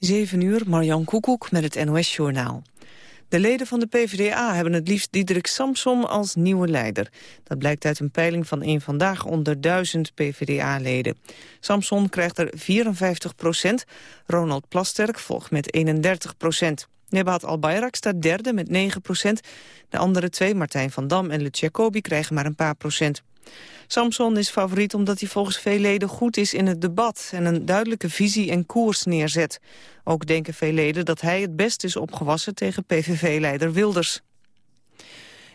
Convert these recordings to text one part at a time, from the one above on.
7 uur, Marjan Koekoek met het NOS-journaal. De leden van de PvdA hebben het liefst Diederik Samsom als nieuwe leider. Dat blijkt uit een peiling van een vandaag onder duizend PvdA-leden. Samson krijgt er 54 procent, Ronald Plasterk volgt met 31 procent. Nebat Albayrak staat derde met 9 procent. De andere twee, Martijn van Dam en Lucia Kobi, krijgen maar een paar procent. Samson is favoriet omdat hij volgens veel leden goed is in het debat... en een duidelijke visie en koers neerzet. Ook denken veel leden dat hij het best is opgewassen tegen PVV-leider Wilders.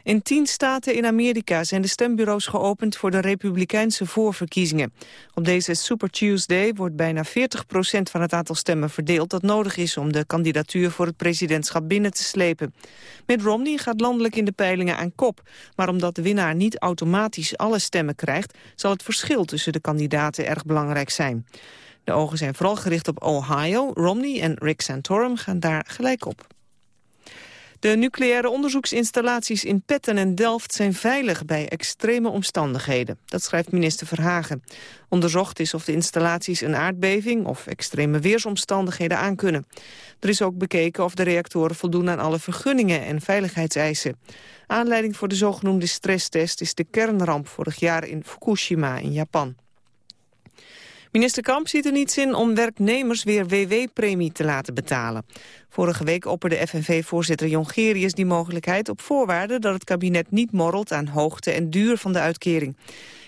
In tien staten in Amerika zijn de stembureaus geopend voor de republikeinse voorverkiezingen. Op deze Super Tuesday wordt bijna 40% van het aantal stemmen verdeeld dat nodig is om de kandidatuur voor het presidentschap binnen te slepen. Mitt Romney gaat landelijk in de peilingen aan kop, maar omdat de winnaar niet automatisch alle stemmen krijgt, zal het verschil tussen de kandidaten erg belangrijk zijn. De ogen zijn vooral gericht op Ohio. Romney en Rick Santorum gaan daar gelijk op. De nucleaire onderzoeksinstallaties in Petten en Delft zijn veilig bij extreme omstandigheden. Dat schrijft minister Verhagen. Onderzocht is of de installaties een aardbeving of extreme weersomstandigheden aankunnen. Er is ook bekeken of de reactoren voldoen aan alle vergunningen en veiligheidseisen. Aanleiding voor de zogenoemde stresstest is de kernramp vorig jaar in Fukushima in Japan. Minister Kamp ziet er niets in om werknemers weer WW-premie te laten betalen. Vorige week opperde FNV-voorzitter Jongerius die mogelijkheid op voorwaarde dat het kabinet niet morrelt aan hoogte en duur van de uitkering.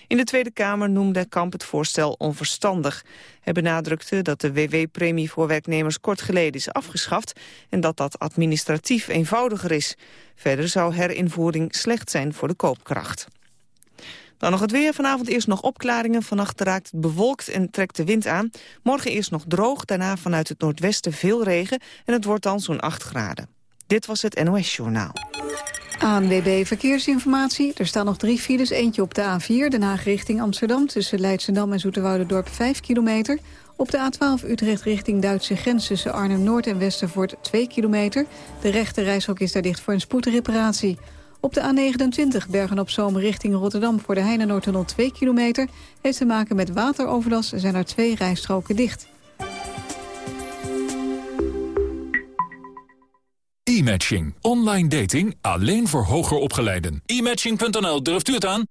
In de Tweede Kamer noemde Kamp het voorstel onverstandig. Hij benadrukte dat de WW-premie voor werknemers kort geleden is afgeschaft en dat dat administratief eenvoudiger is. Verder zou herinvoering slecht zijn voor de koopkracht. Dan nog het weer. Vanavond eerst nog opklaringen. Vannacht raakt het bewolkt en trekt de wind aan. Morgen eerst nog droog, daarna vanuit het noordwesten veel regen. En het wordt dan zo'n 8 graden. Dit was het NOS Journaal. ANWB Verkeersinformatie. Er staan nog drie files. Eentje op de A4, Den Haag richting Amsterdam... tussen Leidschendam en Zoeterwoudendorp 5 kilometer. Op de A12 Utrecht richting Duitse grens... tussen Arnhem-Noord en Westervoort 2 kilometer. De rechte reishok is daar dicht voor een spoedreparatie. Op de A29 Bergen-op-Zoom richting Rotterdam voor de Heinenoordtunnel 2 kilometer... heeft te maken met wateroverlast zijn er twee rijstroken dicht. E-matching. Online dating alleen voor hoger opgeleiden. E-matching.nl, durft u het aan?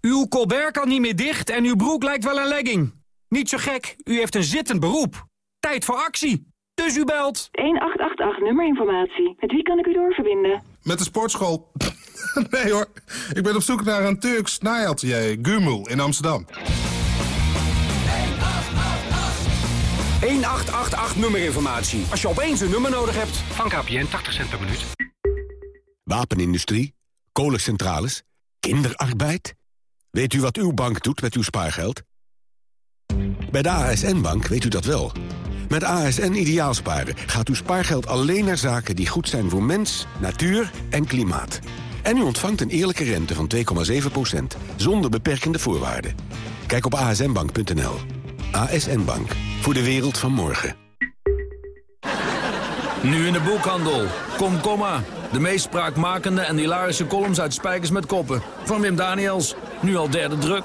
Uw colbert kan niet meer dicht en uw broek lijkt wel een legging. Niet zo gek, u heeft een zittend beroep. Tijd voor actie. Dus u belt. 1888 nummerinformatie. Met wie kan ik u doorverbinden? Met de sportschool. nee hoor, ik ben op zoek naar een Turks naaiatelier, Gumul, in Amsterdam. 1888 nummerinformatie. Als je opeens een nummer nodig hebt. Van KPN 80 cent per minuut. Wapenindustrie, kolencentrales, kinderarbeid. Weet u wat uw bank doet met uw spaargeld? Bij de ASN-bank weet u dat wel. Met ASN Ideaalsparen gaat uw spaargeld alleen naar zaken die goed zijn voor mens, natuur en klimaat. En u ontvangt een eerlijke rente van 2,7%, zonder beperkende voorwaarden. Kijk op asnbank.nl. ASN Bank, voor de wereld van morgen. Nu in de boekhandel. Kom, komma. De meest spraakmakende en hilarische columns uit Spijkers met Koppen. Van Wim Daniels. Nu al derde druk.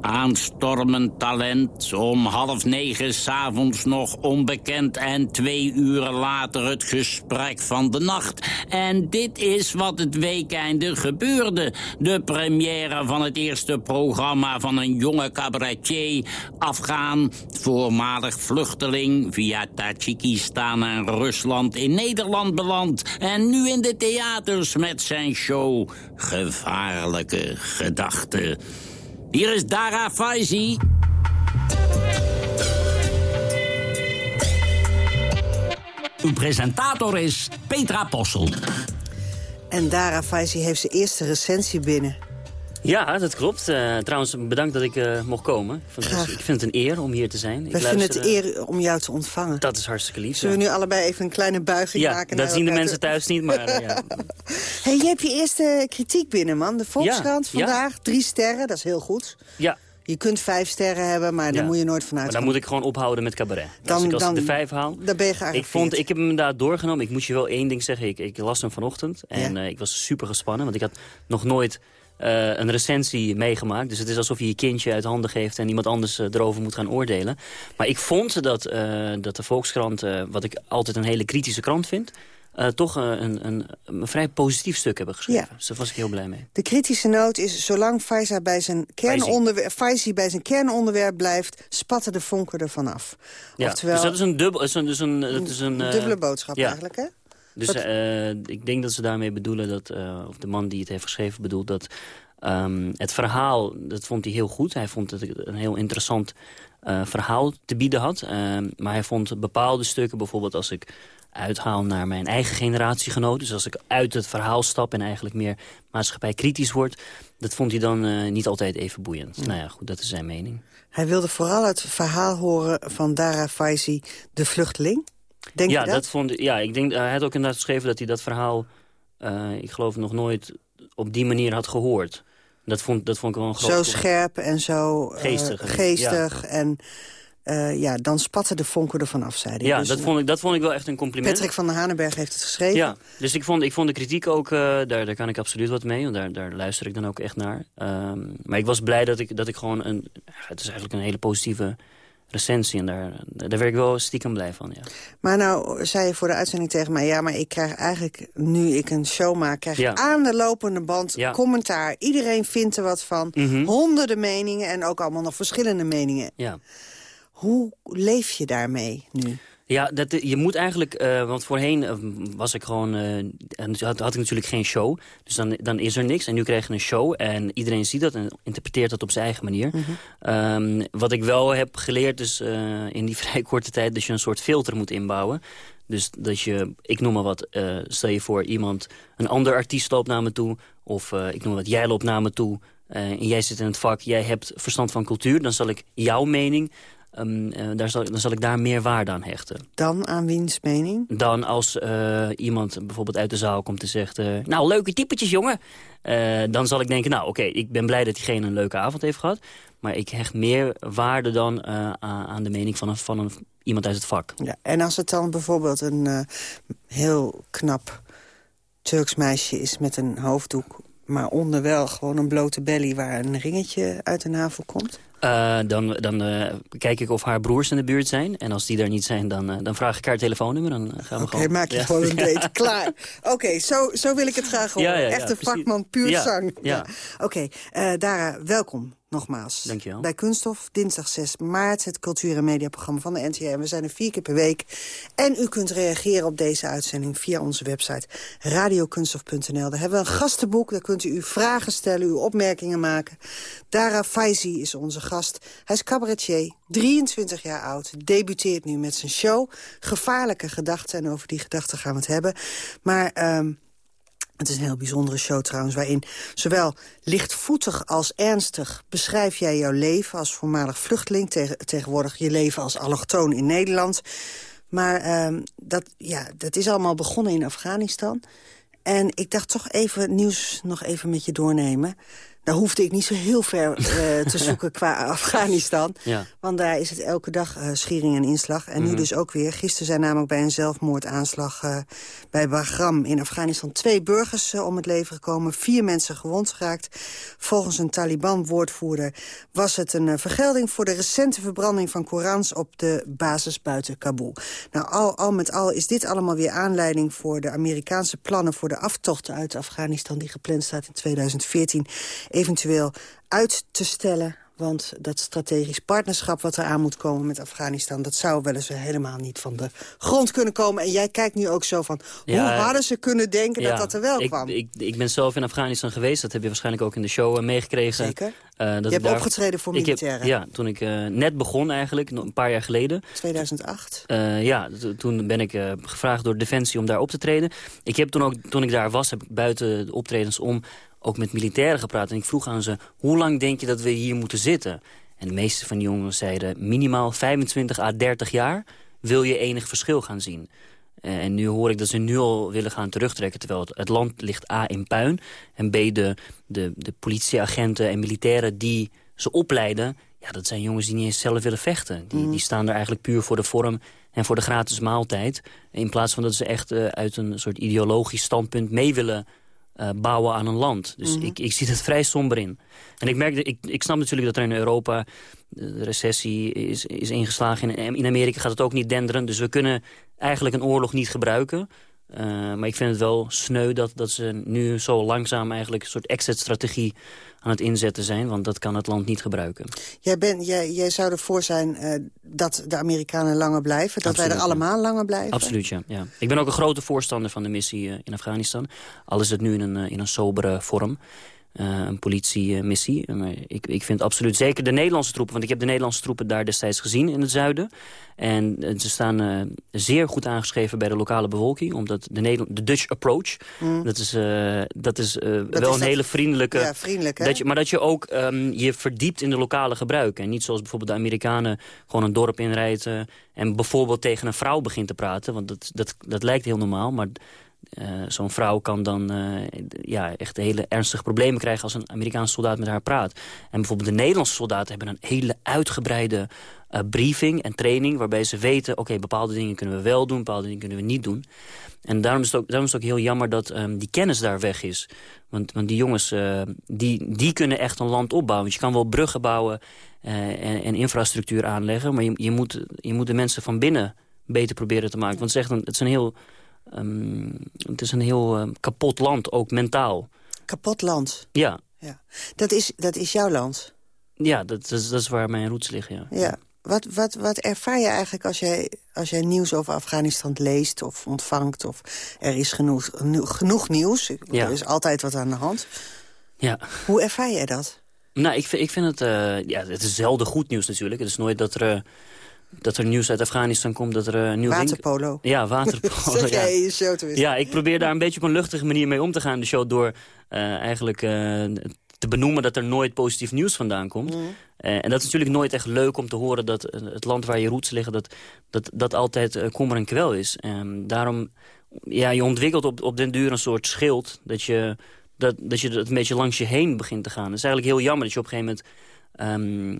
aanstormend talent. Om half negen s'avonds nog onbekend en twee uren later het gesprek van de nacht. En dit is wat het weekende gebeurde. De première van het eerste programma van een jonge cabaretier. Afgaan, voormalig vluchteling, via Tajikistan en Rusland in Nederland beland. En nu in de theaters met zijn show Gevaarlijke Gedachten. Hier is Dara Faizi. Uw presentator is Petra Possel. En Dara Faizi heeft zijn eerste recensie binnen. Ja, dat klopt. Uh, trouwens, bedankt dat ik uh, mocht komen. Ik vind, het, ik vind, het een eer om hier te zijn. Wij vinden het een eer om jou te ontvangen. Dat is hartstikke lief. Zullen we nu allebei even een kleine buiging ja, maken? dat zien de mensen thuis niet, maar ja. hey, je hebt je eerste kritiek binnen, man. De Volkskrant vandaag, drie sterren, dat is heel goed. Ja, je kunt vijf sterren hebben, maar daar moet je nooit vanuit Maar dan moet ik gewoon ophouden met cabaret. Dan, als ik, als dan, de vijf haal... Dan ben je ik, vond, ik heb hem inderdaad doorgenomen. Ik moet je wel één ding zeggen. Ik, ik las hem vanochtend en uh, ik was super gespannen. Want ik had nog nooit uh, een recensie meegemaakt. Dus het is alsof je je kindje uit handen geeft... en iemand anders uh, erover moet gaan oordelen. Maar ik vond dat, dat de Volkskrant, wat ik altijd een hele kritische krant vind... Toch een, een, een, vrij positief stuk hebben geschreven. Ja. Dus daar was ik heel blij mee. De kritische noot is, zolang Faiza bij zijn kernonderwerp, Faizi bij zijn kernonderwerp blijft... spatten de vonken ervan af. Ja, Oftewel, dus dat is een, dubbel, is een, dus een, dat is een, dubbele boodschap ja. eigenlijk, hè? Dus uh, ik denk dat ze daarmee bedoelen, dat, of de man die het heeft geschreven bedoelt... dat um, het verhaal, dat vond hij heel goed. Hij vond het een heel interessant verhaal te bieden had. Ehm, maar hij vond bepaalde stukken, bijvoorbeeld als ik uithaal naar mijn eigen generatiegenoten. Dus als ik uit het verhaal stap en eigenlijk meer maatschappij kritisch word... dat vond hij dan uh, niet altijd even boeiend. Nou ja, goed, dat is zijn mening. Hij wilde vooral het verhaal horen van Dara Faizi, de vluchteling. Denk ja, je dat? dat vond, ja, ik denk, hij had ook inderdaad geschreven dat hij dat verhaal... Uh, ik geloof nog nooit op die manier had gehoord. Dat vond, dat vond ik wel een groot... Zo scherp en zo uh, geestig. geestig ja. en uh, ja, dan spatten de vonken ervan af, zei hij. Ja, dus, dat, vond ik, dat vond ik wel echt een compliment. Patrick van der Hanenberg heeft het geschreven. Ja, dus ik vond, ik vond de kritiek ook, uh, daar, daar kan ik absoluut wat mee. Want daar, daar luister ik dan ook echt naar. Um, maar ik was blij dat ik, dat ik gewoon een... Het is eigenlijk een hele positieve recensie. En daar, daar werd ik wel stiekem blij van, ja. Maar nou zei je voor de uitzending tegen mij... ja, maar ik krijg eigenlijk, nu ik een show maak... krijg ja. ik aan de lopende band ja. commentaar. Iedereen vindt er wat van. Mm -hmm. Honderden meningen en ook allemaal nog verschillende meningen. Ja. Hoe leef je daarmee nu? Ja, dat, je moet eigenlijk, uh, want voorheen uh, was ik gewoon, uh, had, had ik natuurlijk geen show. Dus dan, dan is er niks. En nu krijg je een show en iedereen ziet dat en interpreteert dat op zijn eigen manier. Mm -hmm. um, wat ik wel heb geleerd is in die vrij korte tijd dat je een soort filter moet inbouwen. Dus dat je, ik noem maar wat, stel je voor iemand, een ander artiest loopt naar me toe. Of ik noem maar wat, jij loopt naar me toe. en jij zit in het vak, jij hebt verstand van cultuur. Dan zal ik jouw mening Um, uh, daar zal, dan zal ik daar meer waarde aan hechten. Dan aan wiens mening? Dan als uh, iemand bijvoorbeeld uit de zaal komt en zegt... Uh, nou, leuke typetjes, jongen. dan zal ik denken, nou, oké, okay, ik ben blij dat diegene een leuke avond heeft gehad. Maar ik hecht meer waarde dan aan de mening van, een, van een, iemand uit het vak. Ja, en als het dan bijvoorbeeld een heel knap Turks meisje is met een hoofddoek... maar onder wel gewoon een blote belly waar een ringetje uit de navel komt... Uh, dan dan uh, kijk ik of haar broers in de buurt zijn. En als die daar niet zijn, dan, uh, dan vraag ik haar telefoonnummer. Dan gaan we Oké, gewoon... maak je ja. gewoon een date. Klaar. Oké, okay, zo, zo wil ik het graag horen. Ja, ja, Echte vakman, puur zang. Ja. Oké, okay, Dara, welkom nogmaals. Dankjewel. Bij Kunststof, dinsdag 6 maart, het cultuur- en mediaprogramma van de NTR. We zijn er vier keer per week. En u kunt reageren op deze uitzending via onze website radiokunststof.nl. Daar hebben we een gastenboek, daar kunt u uw vragen stellen, uw opmerkingen maken. Dara Faizi is onze gast. Hij is cabaretier, 23 jaar oud, debuteert nu met zijn show. Gevaarlijke gedachten, en over die gedachten gaan we het hebben. Maar... Um, het is een heel bijzondere show trouwens, waarin zowel lichtvoetig als ernstig beschrijf jij jouw leven als voormalig vluchteling, tegen, tegenwoordig je leven als allochtoon in Nederland. Maar um, dat, ja, dat is allemaal begonnen in Afghanistan. En ik dacht toch even nieuws nog even met je doornemen. Daar hoefde ik niet zo heel ver uh, te zoeken qua Afghanistan. Ja. Want daar is het elke dag uh, schiering en inslag. En mm nu dus ook weer. Gisteren zijn namelijk bij een zelfmoordaanslag uh, bij Bagram in Afghanistan... twee burgers om het leven gekomen. Vier mensen gewond geraakt. Volgens een Taliban-woordvoerder was het een vergelding... voor de recente verbranding van Korans op de basis buiten Kabul. Nou, al, al met al is dit allemaal weer aanleiding voor de Amerikaanse plannen... voor de aftocht uit Afghanistan die gepland staat in 2014 eventueel uit te stellen. Want dat strategisch partnerschap wat eraan moet komen met Afghanistan... dat zou wel eens helemaal niet van de grond kunnen komen. En jij kijkt nu ook zo van, Ja, hoe hadden ze kunnen denken Ja, dat dat er wel ik, kwam? Ik, ik ben zelf in Afghanistan geweest. Dat heb je waarschijnlijk ook in de show eh, meegekregen. Zeker. Eh, dat Je hebt daar- opgetreden voor heb- militairen. ja, toen ik eh, net begon eigenlijk, een paar jaar geleden. 2008. Eh, ja, toen ben ik eh, gevraagd door Defensie om daar op te treden. Ik heb toen ook, toen ik daar was, heb ik buiten de optredens om ook met militairen gepraat. En ik vroeg aan ze, hoe lang denk je dat we hier moeten zitten? En de meeste van die jongens zeiden, minimaal 25 à 30 jaar wil je enig verschil gaan zien. Eh, en nu hoor ik dat ze nu al willen gaan terugtrekken... terwijl het, het land ligt A in puin... en B de, de, de politieagenten en militairen die ze opleiden... ja, dat zijn jongens die niet eens zelf willen vechten. Die, Mhm. die staan er eigenlijk puur voor de vorm en voor de gratis maaltijd. In plaats van dat ze echt eh, uit een soort ideologisch standpunt mee willen eh, bouwen aan een land. Dus Mhm. ik, ik zie het vrij somber in. En ik, merk, dat- ik, ik snap natuurlijk dat er in Europa de recessie is, is ingeslagen. In, in Amerika gaat het ook niet denderen. Dus we kunnen eigenlijk een oorlog niet gebruiken. Eh, maar ik vind het wel sneu dat, dat ze nu zo langzaam eigenlijk een soort exit-strategie aan het inzetten zijn. Want dat kan het land niet gebruiken. Jij, jij, jij zou ervoor zijn eh, dat de Amerikanen langer blijven. Dat wij er ja. allemaal langer blijven. Absoluut, ja. ja. Ik ben ook een grote voorstander van de missie eh, in Afghanistan. Al is het nu in een, in een sobere vorm. Eh, een politiemissie. Maar ik, ik vind absoluut zeker de Nederlandse troepen... want ik heb de Nederlandse troepen daar destijds gezien in het zuiden. En eh, ze staan eh, zeer goed aangeschreven bij de lokale bevolking. Omdat de, Nederland, de Dutch approach, Mm. dat is, dat is Dat wel is een hele vriendelijke... Ja, vriendelijk, hè? Dat je, maar dat je ook ehm, je verdiept in de lokale gebruiken. En niet zoals bijvoorbeeld de Amerikanen gewoon een dorp inrijdt... eh, en bijvoorbeeld tegen een vrouw begint te praten. Want dat, dat, dat lijkt heel normaal, maar... eh, Zo'n vrouw kan dan eh, ja, echt hele ernstige problemen krijgen... als een Amerikaanse soldaat met haar praat. En bijvoorbeeld de Nederlandse soldaten hebben een hele uitgebreide eh, briefing en training... waarbij ze weten, oké, bepaalde dingen kunnen we wel doen... bepaalde dingen kunnen we niet doen. En daarom is het ook, daarom is het ook heel jammer dat ehm, die kennis daar weg is. Want, want die jongens, die, die kunnen echt een land opbouwen. Want je kan wel bruggen bouwen en, en infrastructuur aanleggen... maar je, je, moet, je moet de mensen van binnen beter proberen te maken. Want het is, het is een heel, ehm, het is een heel ehm, kapot land, ook mentaal. Kapot land. Ja, Ja. Dat, is, dat is jouw land. ja dat, dat, is, dat is waar mijn roots liggen, ja. Ja. Wat, wat, wat ervaar je eigenlijk als jij, als jij nieuws over Afghanistan leest of ontvangt? Of er is genoeg, genoeg nieuws. Ja. Er is altijd wat aan de hand. ja. Hoe ervaar jij dat? Nou, ik vind, ik vind het... eh, ja, het is zelden goed nieuws natuurlijk. Het is nooit dat er, dat er nieuws uit Afghanistan komt. Dat er eh, nieuw winkel- Waterpolo. Ja, waterpolo. zeg ja. jij show tenminste. Ja, ik probeer daar een beetje op een luchtige manier mee om te gaan de show... door eh, eigenlijk eh, te benoemen dat er nooit positief nieuws vandaan komt. Eh, en dat is natuurlijk nooit echt leuk om te horen... dat het land waar je roots liggen, dat dat, dat altijd kommer en kwel is. En daarom, ja, je ontwikkelt op, op den duur een soort schild... dat je dat, dat je het een beetje langs je heen begint te gaan. Het is eigenlijk heel jammer dat je op een gegeven moment... ehm,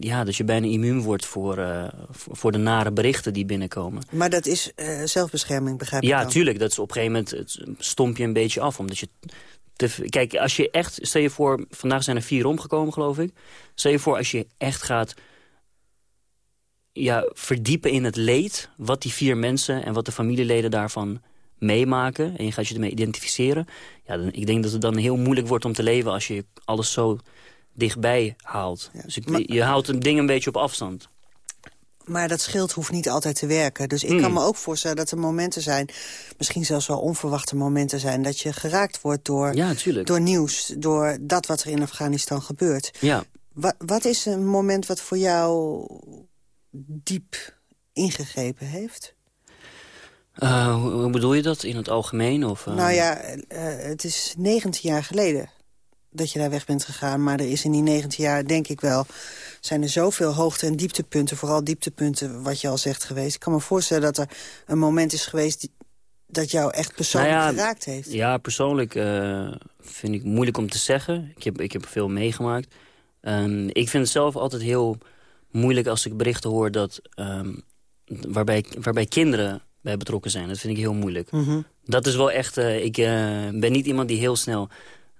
ja, dat je bijna immuun wordt voor, eh, voor voor de nare berichten die binnenkomen. Maar dat is eh, zelfbescherming, begrijp ik Ja, dan? tuurlijk. Dat is op een gegeven moment het stomp je een beetje af. Omdat je te kijk, als je echt... Stel je voor, vandaag zijn er vier omgekomen, geloof ik. Stel je voor, als je echt gaat ja, verdiepen in het leed... wat die vier mensen en wat de familieleden daarvan meemaken... en je gaat je ermee identificeren... Ja, dan, ik denk dat het dan heel moeilijk wordt om te leven... als je alles zo dichtbij haalt. dus ik, maar- je houdt een ding een beetje op afstand. Maar dat schild hoeft niet altijd te werken. Dus ik Hmm. kan me ook voorstellen dat er momenten zijn... misschien zelfs wel onverwachte momenten zijn... dat je geraakt wordt door, Ja, door nieuws, door dat wat er in Afghanistan gebeurt. Ja. Wat, wat is een moment wat voor jou diep ingegrepen heeft? Eh, hoe, hoe bedoel je dat in het algemeen? Of, eh? Nou ja, eh, het is 19 jaar geleden dat je daar weg bent gegaan. Maar er is in die 19 jaar, denk ik wel... zijn er zoveel hoogte- en dieptepunten, vooral dieptepunten... wat je al zegt geweest. Ik kan me voorstellen dat er een moment is geweest... Die, dat jou echt persoonlijk Nou ja, geraakt heeft. Ja, persoonlijk eh, vind ik moeilijk om te zeggen. Ik heb, ik heb veel meegemaakt. Ehm, ik vind het zelf altijd heel moeilijk als ik berichten hoor... Dat, ehm, waarbij, waarbij kinderen bij betrokken zijn. Dat vind ik heel moeilijk. Mhm. Dat is wel echt... eh, ik eh, ben niet iemand die heel snel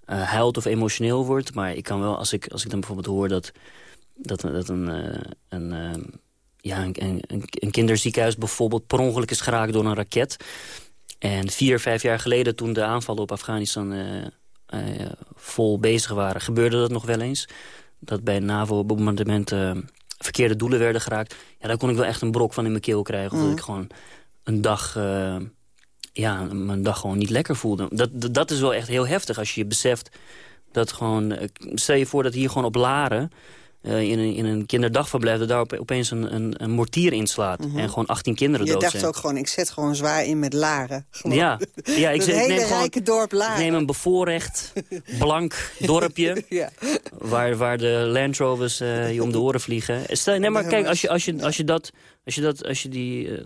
eh, huilt of emotioneel wordt. Maar ik kan wel, als ik, als ik dan bijvoorbeeld hoor dat, dat, dat een... eh, een eh, ja, een, een, een kinderziekenhuis bijvoorbeeld per ongeluk is geraakt door een raket. En vier, vijf jaar geleden toen de aanvallen op Afghanistan vol bezig waren... gebeurde dat nog wel eens. Dat bij NAVO-bombardementen verkeerde doelen werden geraakt. Ja, daar kon ik wel echt een brok van in mijn keel krijgen. Of Mm. dat ik gewoon een dag, ja, mijn dag gewoon niet lekker voelde. Dat, dat, dat is wel echt heel heftig als je je beseft dat gewoon... eh, Stel je voor dat hier gewoon op Laren... eh, in, een, in een kinderdagverblijf... dat daar op- opeens een, een, een mortier inslaat. En gewoon 18 kinderen Mhm. Je dood dacht zijn. ook gewoon, ik zet gewoon zwaar in met Laren. Gewoon. Ja, ja ik, neem gewoon, rijke dorp ik Laren. neem een bevoorrecht, blank dorpje... Ja. waar, waar de Land Rovers eh, je om de oren vliegen. Stel, nee, maar kijk, als je, als je, als je dat... Als je, dat, als je die, eh,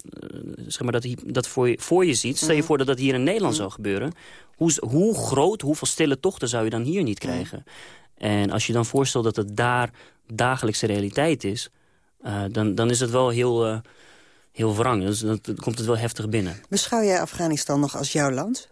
zeg maar dat, dat voor, je, voor je ziet... stel je voor dat dat hier in Nederland zou gebeuren... Hoe, hoe groot, hoeveel stille tochten zou je dan hier niet krijgen? En als je dan voorstelt dat het daar dagelijkse realiteit is... eh, dan, dan is het wel heel, eh, heel wrang. Dus dan dan komt het wel heftig binnen. Beschouw jij Afghanistan nog als jouw land?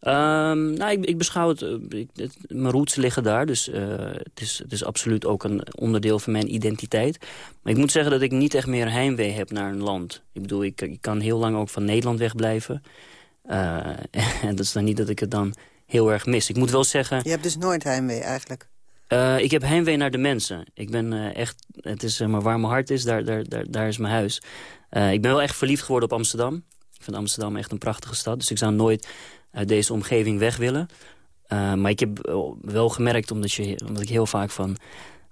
Ehm, nou, ik, ik beschouw het, eh, ik, het- Mijn roots liggen daar, dus eh, het, is, het is absoluut ook een onderdeel van mijn identiteit. Maar ik moet zeggen dat ik niet echt meer heimwee heb naar een land. Ik bedoel, ik, ik kan heel lang ook van Nederland wegblijven. Eh, en dat is dan niet dat ik het dan heel erg mis. Ik moet wel zeggen... Je hebt dus nooit heimwee eigenlijk. Ik heb heimwee naar de mensen. Ik ben echt, het is maar waar mijn hart is, daar, daar, daar, daar is mijn huis. Ik ben wel echt verliefd geworden op Amsterdam. Ik vind Amsterdam echt een prachtige stad. Dus ik zou nooit uit deze omgeving weg willen. Eh, maar ik heb wel gemerkt, omdat, je, omdat ik heel vaak van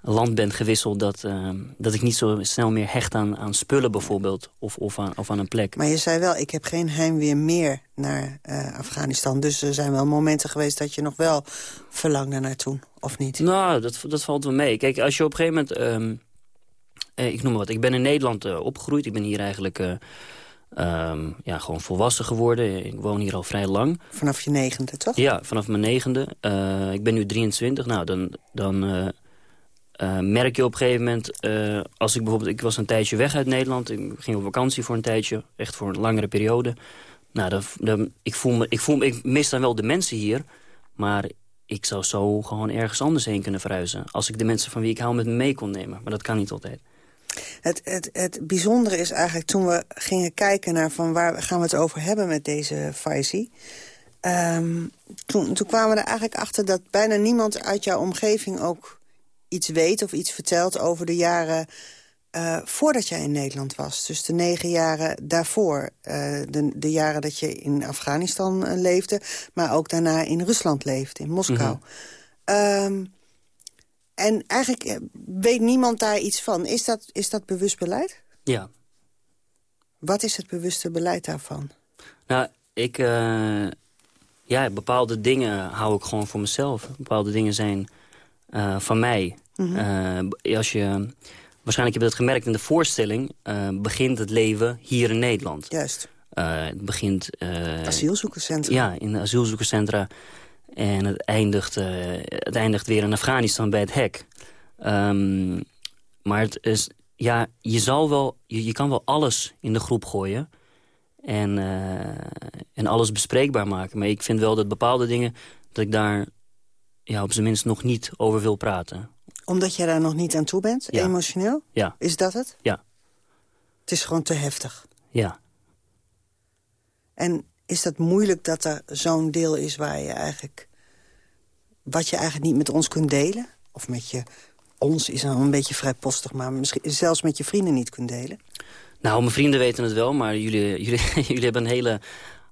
land ben gewisseld... dat, eh, dat ik niet zo snel meer hecht aan, aan spullen bijvoorbeeld. Of, of, aan, of aan een plek. Maar je zei wel, ik heb geen heimwee meer naar eh, Afghanistan. Dus er zijn wel momenten geweest dat je nog wel verlangde naartoe, of niet? Nou, dat, dat valt wel mee. Kijk, als je op een gegeven moment... ehm, eh, ik noem maar wat, ik ben in Nederland opgegroeid. Ik ben hier eigenlijk ehm, ja, gewoon volwassen geworden. Ik woon hier al vrij lang. Vanaf je negende, toch? Ja, vanaf mijn negende. Eh, ik ben nu 23. Nou, dan, dan eh, eh, merk je op een gegeven moment... als ik bijvoorbeeld... Ik was een tijdje weg uit Nederland. Ik ging op vakantie voor een tijdje. Echt voor een langere periode. Nou, dan, dan, ik, voel me, ik, voel me, ik mis dan wel de mensen hier. Maar ik zou zo gewoon ergens anders heen kunnen verhuizen. Als ik de mensen van wie ik hou met me mee kon nemen. Maar dat kan niet altijd. Het, het, het bijzondere is eigenlijk toen we gingen kijken naar van waar gaan we het over hebben met deze Faisi. Ehm, toen, toen kwamen we er eigenlijk achter dat bijna niemand uit jouw omgeving ook iets weet of iets vertelt over de jaren eh, voordat jij in Nederland was. Dus de negen jaren daarvoor. eh, de, de jaren dat je in Afghanistan eh, leefde, maar ook daarna in Rusland leefde, in Moskou. Ehm, en eigenlijk eh, weet niemand daar iets van. Is dat, is dat bewust beleid? Ja. Wat is het bewuste beleid daarvan? Nou, ik... eh, ja, bepaalde dingen hou ik gewoon voor mezelf. Bepaalde dingen zijn eh, van mij. Mhm. Als je... Waarschijnlijk heb je dat gemerkt in de voorstelling... begint het leven hier in Nederland. Juist. Het begint... Asielzoekerscentra. Ja, in de asielzoekerscentra. En het eindigt, eh, het eindigt weer in Afghanistan bij het hek. Ehm, maar het is, ja, je, zal wel, je, je kan wel alles in de groep gooien. En, eh, en alles bespreekbaar maken. Maar ik vind wel dat bepaalde dingen... dat ik daar ja, op zijn minst nog niet over wil praten. Omdat jij daar nog niet aan toe bent, Ja. emotioneel? Ja, Is dat het? ja, Het is gewoon te heftig. ja. En is dat moeilijk dat er zo'n deel is waar je eigenlijk... wat je eigenlijk niet met ons kunt delen? Of met je... Ons is dan een beetje vrijpostig, maar misschien zelfs met je vrienden niet kunt delen? Nou, mijn vrienden weten het wel, maar jullie, jullie, jullie hebben een hele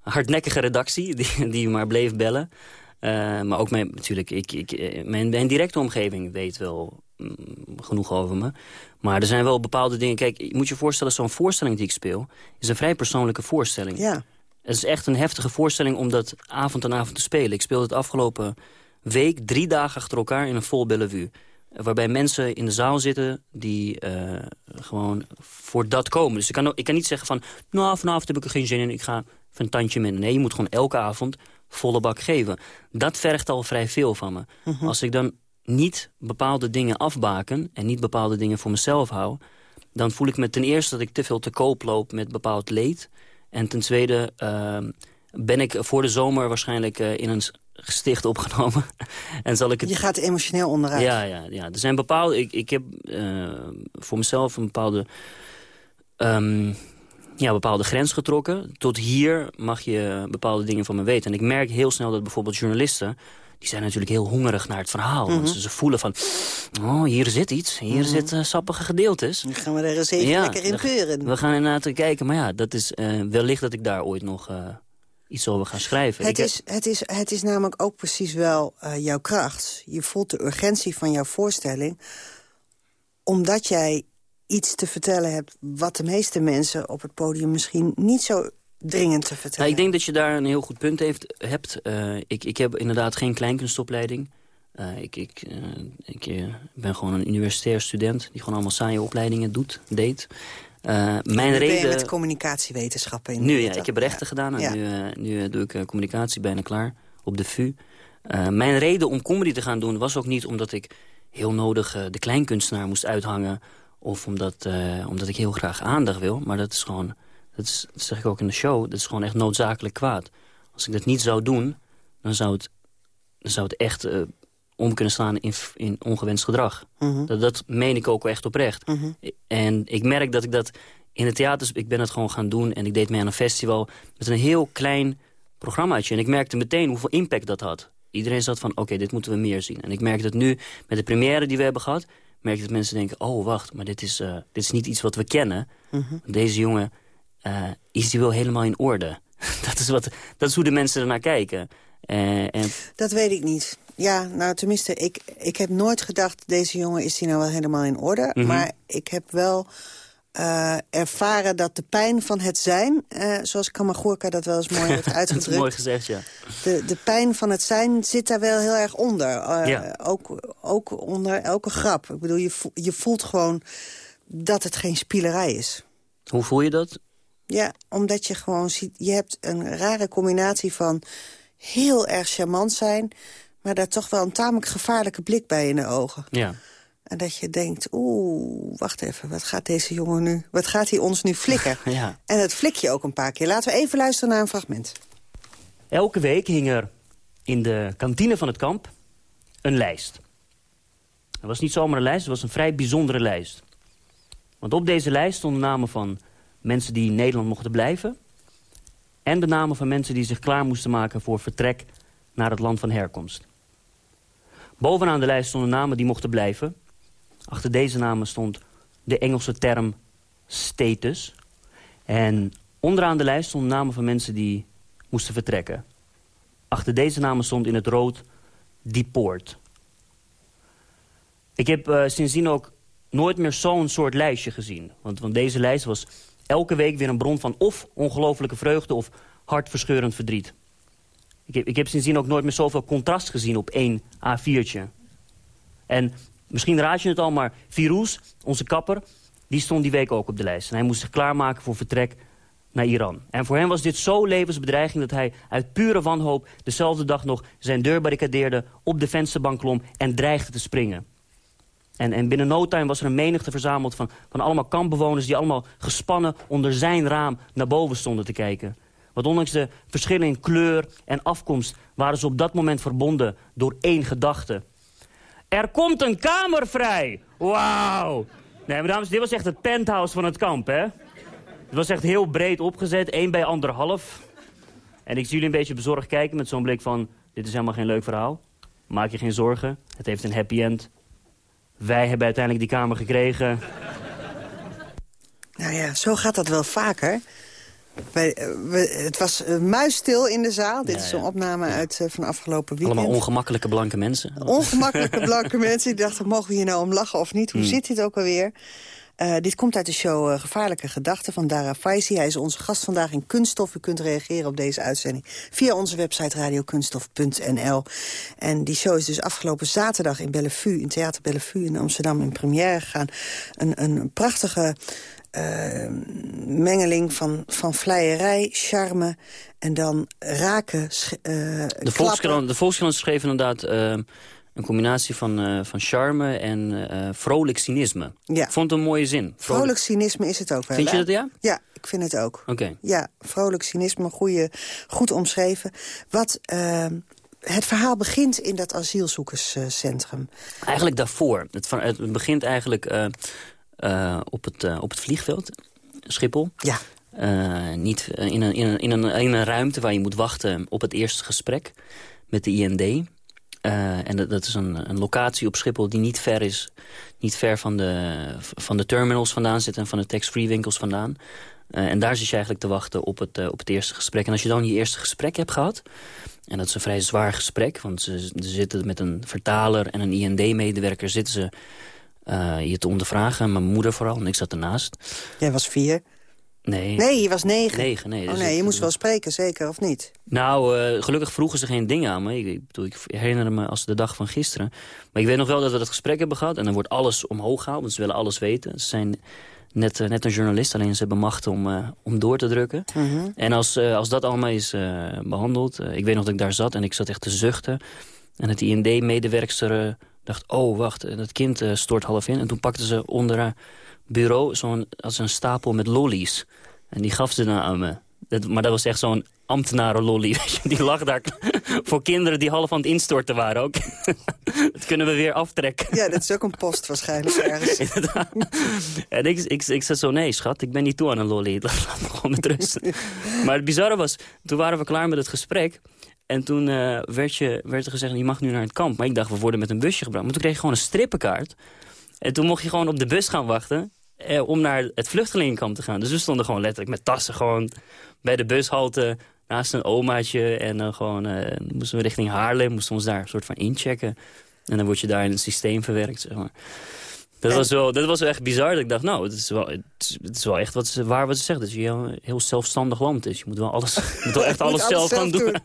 hardnekkige redactie die, die maar bleef bellen. Eh, maar ook mijn, natuurlijk, ik, ik, eh, mijn, mijn directe omgeving weet wel mm, genoeg over me. Maar er zijn wel bepaalde dingen... Kijk, je moet je voorstellen, zo'n voorstelling die ik speel... is een vrij persoonlijke voorstelling. Ja. Het is echt een heftige voorstelling om dat avond aan avond te spelen. Ik speelde het afgelopen week drie dagen achter elkaar in een vol Bellevue. Waarbij mensen in de zaal zitten die eh, gewoon voor dat komen. Dus ik kan, ik kan niet zeggen van... nou, vanavond heb ik er geen zin in, ik ga even een tandje minder. Nee, je moet gewoon elke avond volle bak geven. Dat vergt al vrij veel van me. Als ik dan niet bepaalde dingen afbaken... en niet bepaalde dingen voor mezelf hou... dan voel ik me ten eerste dat ik te veel te koop loop met bepaald leed... En ten tweede ehm, ben ik voor de zomer waarschijnlijk eh, in een gesticht opgenomen. en zal ik het... Je gaat emotioneel onderuit. Ja, ja, ja. Er zijn bepaalde... Ik, ik heb eh, voor mezelf een bepaalde... ehm, ja, bepaalde grens getrokken. Tot hier mag je bepaalde dingen van me weten. En ik merk heel snel dat bijvoorbeeld journalisten... die zijn natuurlijk heel hongerig naar het verhaal. Want ze, ze voelen van... oh, hier zit iets. Hier zitten sappige gedeeltes. Dan gaan we er eens even lekker in peuren. We gaan inderdaad kijken. Maar ja, dat is eh, wellicht dat ik daar ooit nog eh, iets over ga schrijven. Het Ik- is, het, is, het is namelijk ook precies wel eh, jouw kracht. Je voelt de urgentie van jouw voorstelling... omdat jij iets te vertellen hebt... wat de meeste mensen op het podium misschien niet zo dringend te vertellen. Nou, ik denk dat je daar een heel goed punt heeft, hebt. Uh, ik, ik heb inderdaad geen kleinkunstopleiding. Uh, ik ik, uh, ik ben gewoon een universitair student... die gewoon allemaal saaie opleidingen doet, deed. mijn ben reden... je met communicatiewetenschappen in Nu ja, ik heb rechten gedaan en ja. nu, nu doe ik communicatie bijna klaar op de VU. mijn reden om comedy te gaan doen was ook niet omdat ik heel nodig de kleinkunstenaar moest uithangen... of omdat, omdat ik heel graag aandacht wil, maar dat is gewoon dat, is, zeg ik ook in de show, dat is gewoon echt noodzakelijk kwaad. Als ik dat niet zou doen, dan zou het, dan zou het echt uh, om kunnen slaan in, in ongewenst gedrag. Mhm. dat, dat meen ik ook echt oprecht. Mhm. En ik merk dat ik dat in het theater, ik ben het gewoon gaan doen... en ik deed mee aan een festival met een heel klein programmaatje. En ik merkte meteen hoeveel impact dat had. Iedereen zat van, oké, dit moeten we meer zien. En ik merk dat nu, met de première die we hebben gehad... merk ik dat mensen denken, oh, wacht, maar dit is, uh, dit is niet iets wat we kennen. Mhm. Deze jongen uh, is die wel helemaal in orde? dat, is wat, dat is hoe de mensen ernaar kijken. Uh, en... Dat weet ik niet. Ja, nou tenminste, ik, ik heb nooit gedacht... deze jongen is die nou wel helemaal in orde. Mhm. Maar ik heb wel uh, ervaren dat de pijn van het zijn... zoals Kamagurka dat wel eens mooi heeft uitgedrukt... dat is mooi gezegd, ja. De, de pijn van het zijn zit daar wel heel erg onder. ja. ook, ook onder elke grap. Ik bedoel, je, voelt, je voelt gewoon dat het geen spielerij is. Hoe voel je dat? Ja, omdat je gewoon ziet... Je hebt een rare combinatie van heel erg charmant zijn... maar daar toch wel een tamelijk gevaarlijke blik bij in de ogen. Ja. En dat je denkt, oeh, wacht even, wat gaat deze jongen nu... wat gaat hij ons nu flikken? ja. En dat flik je ook een paar keer. Laten we even luisteren naar een fragment. Elke week hing er in de kantine van het kamp een lijst. Het was niet zomaar een lijst, het was een vrij bijzondere lijst. Want op deze lijst stonden namen van mensen die in Nederland mochten blijven... en de namen van mensen die zich klaar moesten maken voor vertrek naar het land van herkomst. Bovenaan de lijst stonden namen die mochten blijven. Achter deze namen stond de Engelse term status. En onderaan de lijst stonden namen van mensen die moesten vertrekken. Achter deze namen stond in het rood deport. Ik heb uh, sindsdien ook nooit meer zo'n soort lijstje gezien. Want, want deze lijst was elke week weer een bron van of ongelofelijke vreugde... of hartverscheurend verdriet. Ik heb, ik heb sindsdien ook nooit meer zoveel contrast gezien op één A4'tje. En misschien raad je het al, maar Firouz, onze kapper... die stond die week ook op de lijst. En hij moest zich klaarmaken voor vertrek naar Iran. En voor hem was dit zo levensbedreiging dat hij uit pure wanhoop... dezelfde dag nog zijn deur barricadeerde, op de vensterbank klom... en dreigde te springen. En, en binnen no time was er een menigte verzameld van, van allemaal kampbewoners... die allemaal gespannen onder zijn raam naar boven stonden te kijken. Want ondanks de verschillen in kleur en afkomst... waren ze op dat moment verbonden door één gedachte. Er komt een kamer vrij! Wauw! Nee, maar dames, dit was echt het penthouse van het kamp, hè? Het was echt heel breed opgezet, één bij anderhalf. En ik zie jullie een beetje bezorgd kijken met zo'n blik van... dit is helemaal geen leuk verhaal. Maak je geen zorgen, het heeft een happy end. Wij hebben uiteindelijk die kamer gekregen. Nou ja, zo gaat dat wel vaker. Wij, we, het was uh, muisstil in de zaal. Dit Ja, is een ja. opname uit uh, van afgelopen weekend. Allemaal ongemakkelijke blanke mensen. Ongemakkelijke blanke mensen. Die dachten, mogen we hier nou om lachen of niet? Hoe Hmm. zit dit ook alweer? Eh, dit komt uit de show eh, Gevaarlijke Gedachten van Dara Faisi. Hij is onze gast vandaag in Kunststof. U kunt reageren op deze uitzending via onze website radiokunststof.nl. En die show is dus afgelopen zaterdag in Bellevue, in Theater Bellevue in Amsterdam in première gegaan. Een, een prachtige eh, mengeling van, van vleierij, charme en dan raken, De. Volkskrant, de Volkskrant schreef inderdaad een combinatie van, eh, van charme en eh, vrolijk cynisme. Ja. Vond het een mooie zin. Vrolijk cynisme is het ook wel. Vind je dat, ja? Ja, ik vind het ook. Oké. Ja, vrolijk cynisme, goeie, goed omschreven. Wat, eh, het verhaal begint in dat asielzoekerscentrum. Eigenlijk daarvoor. Het, van- het begint eigenlijk eh, op, het, op het vliegveld, Schiphol. Ja. Niet in, een, in, een, in, een, in een ruimte waar je moet wachten op het eerste gesprek met de IND. Eh, en dat, is een, een locatie op Schiphol die niet ver is. Niet ver van de, van de terminals vandaan zit en van de tax-free winkels vandaan. Eh, en daar zit je eigenlijk te wachten op het, eh, op het eerste gesprek. En als je dan je eerste gesprek hebt gehad... en dat is een vrij zwaar gesprek... want ze, ze zitten met een vertaler en een IND-medewerker... zitten ze je te ondervragen. Mijn moeder vooral, en ik zat ernaast. Jij was vier? Nee. Nee, je was negen. Negen, nee. Oh dus nee, je het- moest wel spreken, zeker, of niet? Nou, eh, gelukkig vroegen ze geen dingen aan me. Ik, ik, bedoel, ik herinner me als de dag van gisteren. Maar ik weet nog wel dat we dat gesprek hebben gehad. En dan wordt alles omhoog gehaald, want ze willen alles weten. Ze zijn net, eh, net een journalist, alleen ze hebben macht om, eh, om door te drukken. Mhm. En als, eh, als dat allemaal is eh, behandeld... eh, ik weet nog dat ik daar zat en ik zat echt te zuchten. En het IND-medewerkster eh, dacht... oh, wacht, eh, dat kind eh, stort half in. En toen pakte ze onder haar bureau zo'n als een stapel met lollies. En die gaf ze dan aan me. Dat, maar dat was echt zo'n ambtenarenlolly. Die lag daar voor kinderen die half aan het instorten waren ook. dat kunnen we weer aftrekken. Ja, dat is ook een post waarschijnlijk ergens. Inderdaad. En ik, ik, ik zei zo, nee schat, ik ben niet toe aan een lolly. Laat me gewoon met rust. maar het bizarre was, toen waren we klaar met het gesprek. En toen eh, werd, je, werd er gezegd, je mag nu naar het kamp. Maar ik dacht, we worden met een busje gebracht. Maar toen kreeg je gewoon een strippenkaart. En toen mocht je gewoon op de bus gaan wachten... Eh, om naar het vluchtelingenkamp te gaan. Dus we stonden gewoon letterlijk met tassen gewoon bij de bushalte... naast een omaatje. En dan gewoon eh, moesten we richting Haarlem. Moesten we ons daar een soort van inchecken. En dan word je daar in het systeem verwerkt, zeg maar. Dat, was wel, dat was wel echt bizar. Dat ik dacht, nou, het is wel, het is, wel echt wat ze, waar wat ze zeggen. Dat het een heel zelfstandig land is. Je moet wel, alles, je moet wel echt Je alles zelf gaan doen.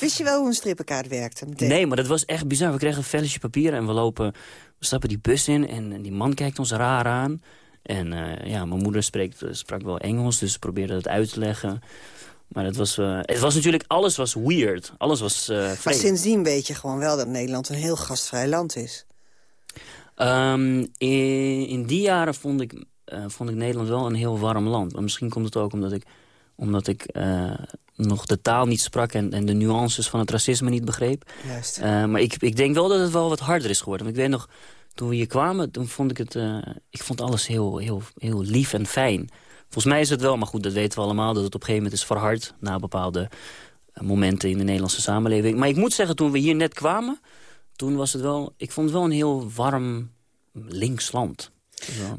Wist je wel hoe een strippenkaart werkte? Meteen? Nee, maar dat was echt bizar. We kregen een velletje papier en we lopen, we stappen die bus in en, en die man kijkt ons raar aan. En eh, ja, mijn moeder spreekt, sprak wel Engels, dus ze probeerde het uit te leggen. Maar het was, eh, het was natuurlijk, alles was weird. Alles was eh Maar sindsdien weet je gewoon wel dat Nederland een heel gastvrij land is. Ehm, in, in die jaren vond ik, eh, vond ik Nederland wel een heel warm land. Maar misschien komt het ook omdat ik, omdat ik eh, nog de taal niet sprak... En, en de nuances van het racisme niet begreep. Juist. Eh, maar ik, ik denk wel dat het wel wat harder is geworden. Want ik weet nog, toen we hier kwamen, toen vond ik het... eh, ik vond alles heel, heel, heel lief en fijn. Volgens mij is het wel, maar goed, dat weten we allemaal... dat het op een gegeven moment is verhard na bepaalde eh, momenten in de Nederlandse samenleving. Maar ik moet zeggen, toen we hier net kwamen... toen was het wel... Ik vond het wel een heel warm links land.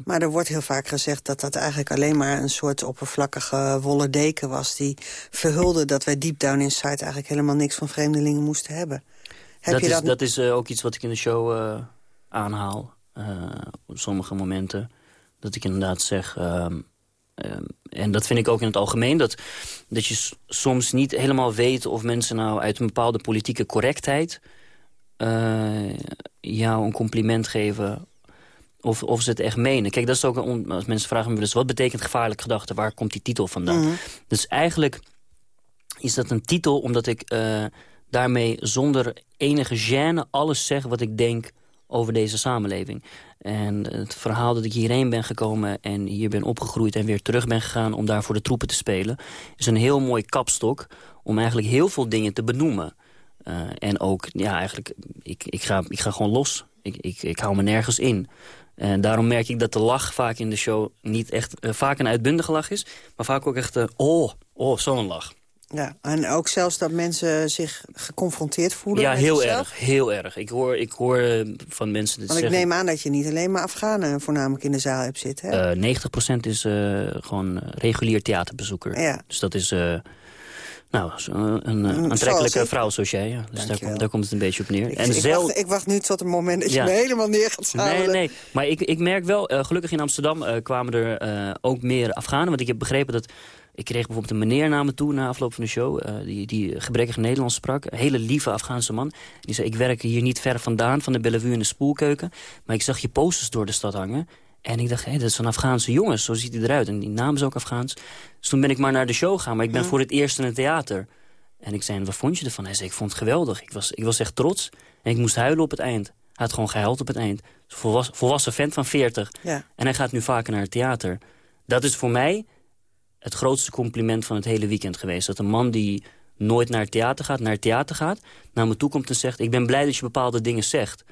Maar er wordt heel vaak gezegd dat dat eigenlijk alleen maar een soort oppervlakkige wollen deken was... die verhulde dat wij deep down inside eigenlijk helemaal niks van vreemdelingen moesten hebben. Heb dat, je is, dat, dat is eh, ook iets wat ik in de show aanhaal. eh, op sommige momenten. Dat ik inderdaad zeg... ehm, ehm, en dat vind ik ook in het algemeen. Dat, dat je soms niet helemaal weet of mensen nou uit een bepaalde politieke correctheid... eh, jou een compliment geven of, of ze het echt menen. Kijk, dat is ook een als mensen vragen me dus wat betekent gevaarlijk gedachte? Waar komt die titel vandaan? Mhm. Dus eigenlijk is dat een titel omdat ik eh, daarmee zonder enige gêne alles zeg wat ik denk over deze samenleving. En het verhaal dat ik hierheen ben gekomen en hier ben opgegroeid... en weer terug ben gegaan om daar voor de troepen te spelen... is een heel mooi kapstok om eigenlijk heel veel dingen te benoemen. Eh, en ook, ja, eigenlijk, ik, ik, ga, ik ga gewoon los. Ik, ik, ik hou me nergens in. En daarom merk ik dat de lach vaak in de show niet echt... eh, vaak een uitbundige lach is, maar vaak ook echt... eh, oh, oh, zo'n lach. Ja, en ook zelfs dat mensen zich geconfronteerd voelen Ja, met heel zichzelf? erg, heel erg. Ik hoor, ik hoor eh, van mensen dit Want ik zeggen... neem aan dat je niet alleen maar Afghanen voornamelijk in de zaal hebt zitten. Hè? Eh 90% is eh, gewoon regulier theaterbezoeker. Ja. Dus dat is... nou, een, zoals aantrekkelijke vrouw zoals jij. Ja. Dus daar, komt- daar komt het een beetje op neer. ik, en ik, zel- wacht, ik wacht nu tot het moment dat je Ja. me helemaal neer gaat zadelen. Nee, nee. Maar ik, ik merk wel, gelukkig in Amsterdam kwamen er ook meer Afghanen. Want ik heb begrepen dat... Ik kreeg bijvoorbeeld een meneer naar me toe na afloop van de show... eh, die, die gebrekkig Nederlands sprak. Een hele lieve Afghaanse man. Die zei, ik werk hier niet ver vandaan van de Bellevue in de spoelkeuken. Maar ik zag je posters door de stad hangen. En ik dacht, hé, dat is een Afghaanse jongen. Zo ziet hij eruit. En die naam is ook Afghaans. Dus toen ben ik maar naar de show gegaan. Maar ik ben voor het eerst in het theater. En ik zei, wat vond je ervan? Hij zei, ik vond het geweldig. Ik was, ik was echt trots. En ik moest huilen op het eind. Hij had gewoon gehuild op het eind. Volwassen, volwassen vent van 40. Ja. En hij gaat nu vaker naar het theater. Dat is voor mij het grootste compliment van het hele weekend geweest. Dat een man die nooit naar het theater gaat, naar het theater gaat... naar me toe komt en zegt... ik ben blij dat je bepaalde dingen zegt.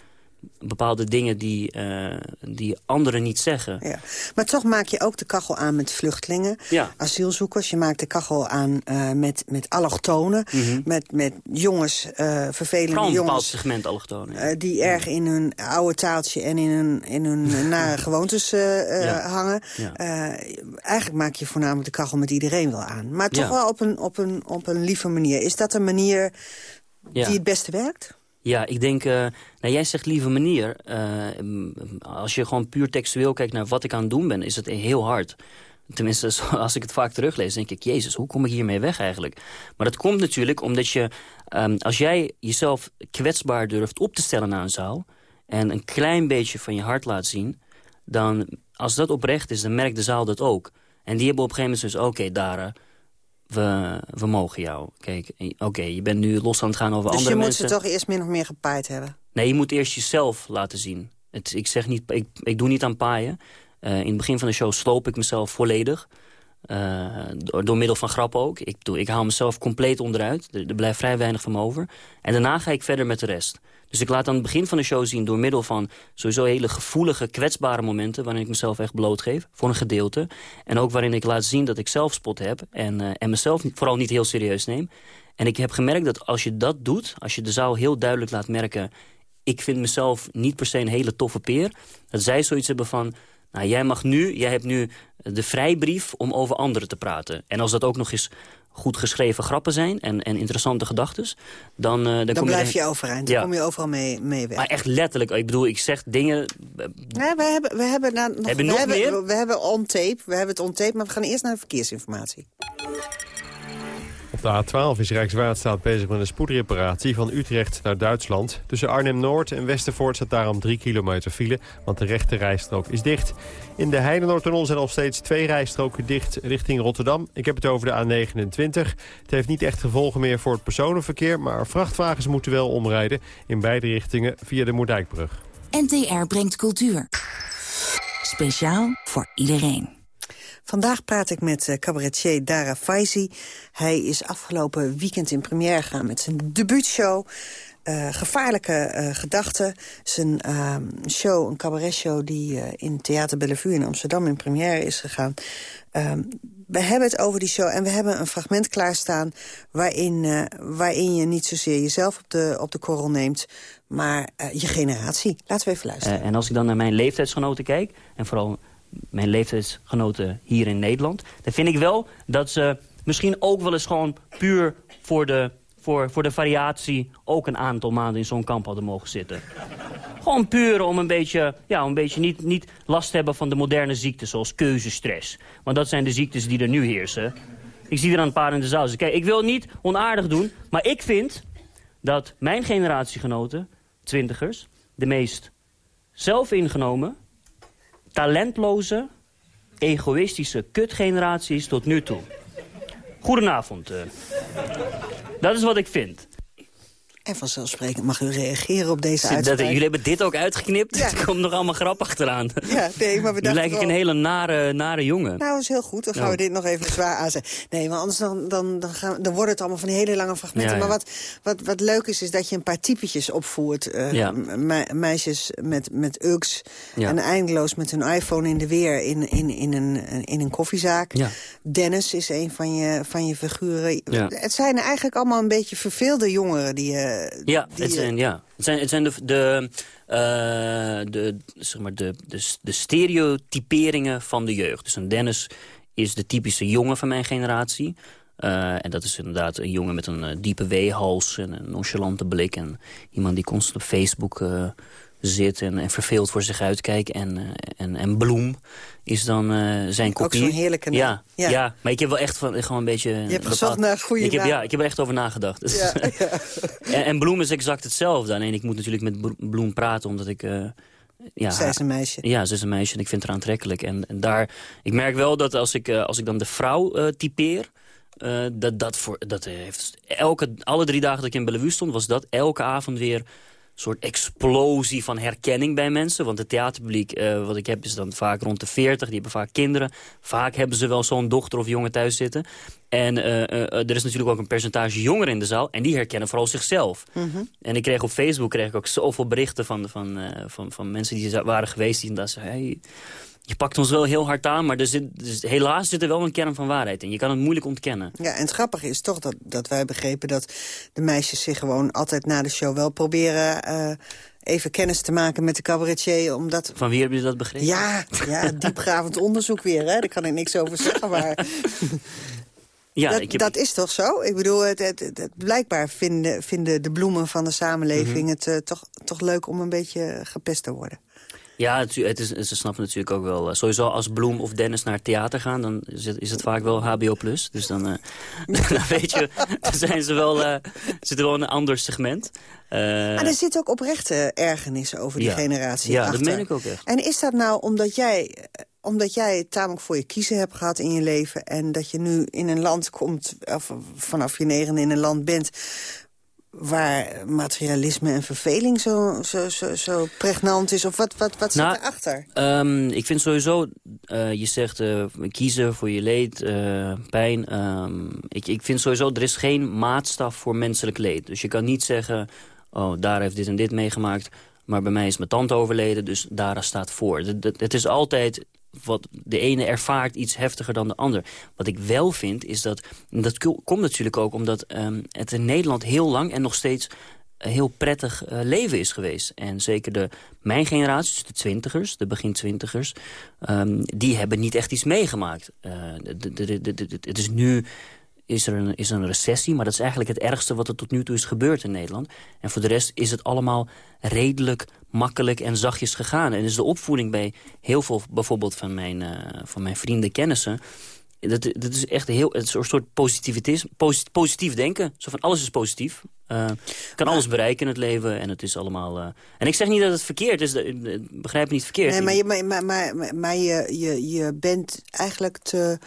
Bepaalde dingen die, eh, die anderen niet zeggen. Ja. Maar toch maak je ook de kachel aan met vluchtelingen, Ja. asielzoekers. Je maakt de kachel aan eh, met, met allochtonen, met, met jongens, eh, vervelende Vooral een bepaald segment allochtonen. die erg in hun oude taaltje en in hun, in hun nare gewoontes hangen. Eigenlijk maak je voornamelijk de kachel met iedereen wel aan. Maar toch wel op een, op, een, op een lieve manier. Is dat een manier die het beste werkt? Ja, ik denk, uh, nou, jij zegt lieve manier. Uh, als je gewoon puur textueel kijkt naar wat ik aan het doen ben, is het heel hard. Tenminste, als ik het vaak teruglees, denk ik... Jezus, hoe kom ik hiermee weg eigenlijk? Maar dat komt natuurlijk omdat je... Um, als jij jezelf kwetsbaar durft op te stellen naar een zaal... en een klein beetje van je hart laat zien... dan, als dat oprecht is, dan merkt de zaal dat ook. En die hebben op een gegeven moment dus... Oké, Dara, we, we mogen jou. Kijk, oké, je bent nu los aan het gaan over dus andere mensen. Dus je moet ze toch eerst min of meer gepaaid hebben? Nee, je moet eerst jezelf laten zien. Het, ik, zeg niet, ik, ik doe niet aan paaien. Uh, in het begin van de show sloop ik mezelf volledig. Uh, door, middel van grappen ook. Ik, doe, ik haal mezelf compleet onderuit. Er, blijft vrij weinig van me over. En daarna ga ik verder met de rest. Dus ik laat aan het begin van de show zien... door middel van sowieso hele gevoelige, kwetsbare momenten... waarin ik mezelf echt blootgeef, voor een gedeelte. En ook waarin ik laat zien dat ik zelfspot heb... en, uh, en mezelf vooral niet heel serieus neem. En ik heb gemerkt dat als je dat doet... als je de zaal heel duidelijk laat merken... ik vind mezelf niet per se een hele toffe peer... dat zij zoiets hebben van... Nou, jij mag nu, jij hebt nu de vrijbrief om over anderen te praten. En als dat ook nog eens goed geschreven grappen zijn en, en interessante gedachten... dan, uh, dan, dan kom blijf je, je overeind, dan kom je overal mee, mee weg. Maar echt letterlijk, ik bedoel, ik zeg dingen... Nee, we hebben, we hebben, nou, nog, hebben we, nog hebben, meer? we hebben on tape, we hebben het on tape, maar we gaan eerst naar de verkeersinformatie. De A12 is Rijkswaterstaat bezig met een spoedreparatie van Utrecht naar Duitsland. Tussen Arnhem-Noord en Westervoort staat daarom 3 kilometer file, want de rechte rijstrook is dicht. In de Heidenoordtunnel zijn nog steeds twee rijstroken dicht richting Rotterdam. Ik heb het over de A29. Het heeft niet echt gevolgen meer voor het personenverkeer, maar vrachtwagens moeten wel omrijden in beide richtingen via de Moerdijkbrug. NTR brengt cultuur. Speciaal voor iedereen. Vandaag praat ik met uh, cabaretier Dara Faizi. Hij is afgelopen weekend in première gegaan met zijn debuutshow. Uh, gevaarlijke uh, gedachten. Zijn uh, show, een cabaretshow die in Theater Bellevue in Amsterdam in première is gegaan. Ehm, we hebben het over die show en we hebben een fragment klaarstaan... waarin, waarin je niet zozeer jezelf op de, op de korrel neemt... maar je generatie. Laten we even luisteren. en als ik dan naar mijn leeftijdsgenoten kijk... en vooral mijn leeftijdsgenoten hier in Nederland... dan vind ik wel dat ze misschien ook wel eens gewoon puur voor de, voor, voor de variatie... ook een aantal maanden in zo'n kamp hadden mogen zitten. Gewoon puur om een beetje, ja, een beetje niet, niet last te hebben van de moderne ziekten... zoals keuzestress. Want dat zijn de ziektes die er nu heersen. Ik zie er een paar in de zaal. Kijk, ik wil niet onaardig doen, maar ik vind dat mijn generatiegenoten, twintigers... de meest zelfingenomen talentloze, egoïstische kutgeneraties tot nu toe. Goedenavond. Uh. Dat is wat ik vind. En vanzelfsprekend mag u reageren op deze dat, Jullie hebben dit ook uitgeknipt? Ja. Er komt nog allemaal grap achteraan. Ja, nee, maar we Nu lijk ik een hele nare, nare jongen. Nou, dat is heel goed. Dan gaan Oh. we dit nog even zwaar aanzetten. Nee, maar anders dan, dan, dan, gaan, dan wordt het allemaal van hele lange fragmenten. Ja, ja. Maar wat, wat, wat leuk is, is dat je een paar typetjes opvoert. Eh, Ja. me- meisjes met, met UX Ja. en eindeloos met hun iPhone in de weer in, in, in, een, in een koffiezaak. Ja. Dennis is een van je, van je figuren. Ja. Het zijn eigenlijk allemaal een beetje verveelde jongeren die je... Ja, die het zijn, ja. Het zijn, het zijn de, de, eh, de, zeg maar de, de, de stereotyperingen van de jeugd. Dus een Dennis is de typische jongen van mijn generatie. Eh, en dat is inderdaad een jongen met een eh, diepe weehals en een nonchalante blik. En iemand die constant op Facebook eh, zit en, en verveeld voor zich uitkijkt. En, eh, en, en Bloem is dan eh, zijn Ook kopie. zo'n heerlijke naam. Ja, Ja. ja. maar ik heb wel echt van, gewoon een beetje... Je hebt gezocht naar goede ik heb, naam. Ja, ik heb er echt over nagedacht. Ja, ja. En, en Bloem is exact hetzelfde. Alleen ik moet natuurlijk met Blo- Bloem praten, omdat ik... eh, ja, Zij is een meisje. Ja, ze is een meisje en ik vind haar aantrekkelijk. En, en daar, ik merk wel dat als ik, als ik dan de vrouw typeer... dat, dat, voor, dat heeft elke, alle drie dagen dat ik in Bellevue stond... was dat elke avond weer soort explosie van herkenning bij mensen. Want het theaterpubliek eh, wat ik heb is dan vaak rond de 40. Die hebben vaak kinderen. Vaak hebben ze wel zo'n dochter of jongen thuis zitten. En eh, eh, er is natuurlijk ook een percentage jongeren in de zaal. En die herkennen vooral zichzelf. Mhm. En ik kreeg op Facebook kreeg ik ook zoveel berichten van, van, van, van mensen die waren geweest. Die inderdaad zeiden, hey, je pakt ons wel heel hard aan. Maar er zit, dus helaas zit er wel een kern van waarheid in. Je kan het moeilijk ontkennen. Ja, en het grappige is toch dat, dat wij begrepen dat de meisjes zich gewoon altijd na de show wel proberen eh, even kennis te maken met de cabaretier. Omdat, Van wie hebben je dat begrepen? ja, ja, diepgravend onderzoek weer, hè? daar kan ik niks over zeggen. Maar Ja, dat, ik heb- dat is toch zo? Ik bedoel, het, het, het- het- blijkbaar vinden, vinden de bloemen van de samenleving Mhm. het eh, toch, toch leuk om een beetje gepest te worden. Ja, het, het is, ze snappen natuurlijk ook wel. eh, sowieso als Bloem of Dennis naar het theater gaan, dan is het, is het vaak wel HBO+. Dus dan, eh, dan weet je, dan zijn ze wel, eh, zitten wel in een ander segment. Eh, maar er zit ook oprechte ergernis over die ja. generatie Ja, achter. dat meen ik ook echt. En is dat nou omdat jij, omdat jij tamelijk voor je kiezen hebt gehad in je leven... en dat je nu in een land komt, of vanaf je negende in een land bent... waar materialisme en verveling zo, zo, zo, zo pregnant is? Of wat, wat, wat zit Nou, erachter? Ehm, ik vind sowieso, eh, je zegt eh, kiezen voor je leed, eh, pijn. ehm, ik, ik vind sowieso, er is geen maatstaf voor menselijk leed. Dus je kan niet zeggen, oh, daar heeft dit en dit meegemaakt. Maar bij mij is mijn tante overleden, dus daar staat voor. Het is altijd, wat de ene ervaart iets heftiger dan de ander. Wat ik wel vind, is dat, dat ko- komt natuurlijk ook omdat ehm, het in Nederland heel lang en nog steeds een heel prettig eh, leven is geweest. En zeker de, mijn generatie, dus de twintigers, de begin twintigers... ehm, die hebben niet echt iets meegemaakt. Eh, het is nu is er, een, is er een recessie, maar dat is eigenlijk het ergste... wat er tot nu toe is gebeurd in Nederland. En voor de rest is het allemaal redelijk makkelijk en zachtjes gegaan. En is de opvoeding bij heel veel, bijvoorbeeld van mijn, eh, van mijn vrienden, kennissen... Dat, dat is echt heel, het is een soort positivitisme, posi- positief denken. Zo van alles is positief. Je kan alles bereiken in het leven en het is allemaal... eh, en ik zeg niet dat het verkeerd is, dat- begrijp me niet verkeerd. Nee, maar je, maar, maar, maar, maar- maar je, je, je bent eigenlijk te,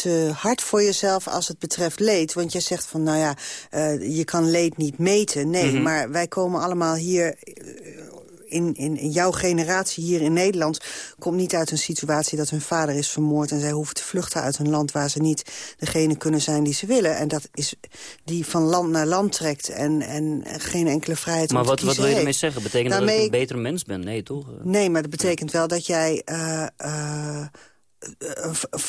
te hard voor jezelf als het betreft leed. Want je zegt van, nou ja, eh, je kan leed niet meten. Nee, Mhm. maar wij komen allemaal hier... eh, In, in, in jouw generatie hier in Nederland komt niet uit een situatie dat hun vader is vermoord... en zij hoeven te vluchten uit een land waar ze niet degene kunnen zijn die ze willen. En dat is die van land naar land trekt en, en geen enkele vrijheid maar om te wat, wat wil je ermee heeft. zeggen? Betekent dat ik een betere mens ben? Nee, toch? Nee, maar dat betekent wel dat jij eh,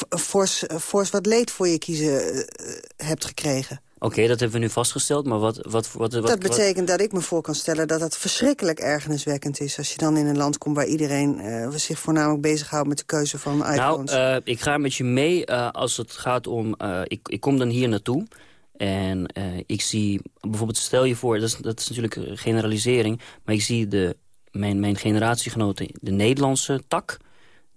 fors, fors wat leed voor je kiezen eh, hebt gekregen. Oké, dat hebben we nu vastgesteld, maar wat... wat, wat, wat dat betekent dat ik me voor kan stellen dat het verschrikkelijk ergerniswekkend is... als je dan in een land komt waar iedereen eh, zich voornamelijk bezighoudt met de keuze van Nou, iPhones. eh, ik ga met je mee eh, als het gaat om... eh, ik, ik kom dan hier naartoe en eh, ik zie... Bijvoorbeeld, stel je voor, dat is, dat is natuurlijk een generalisering... maar ik zie de, mijn, mijn generatiegenoten, de Nederlandse tak...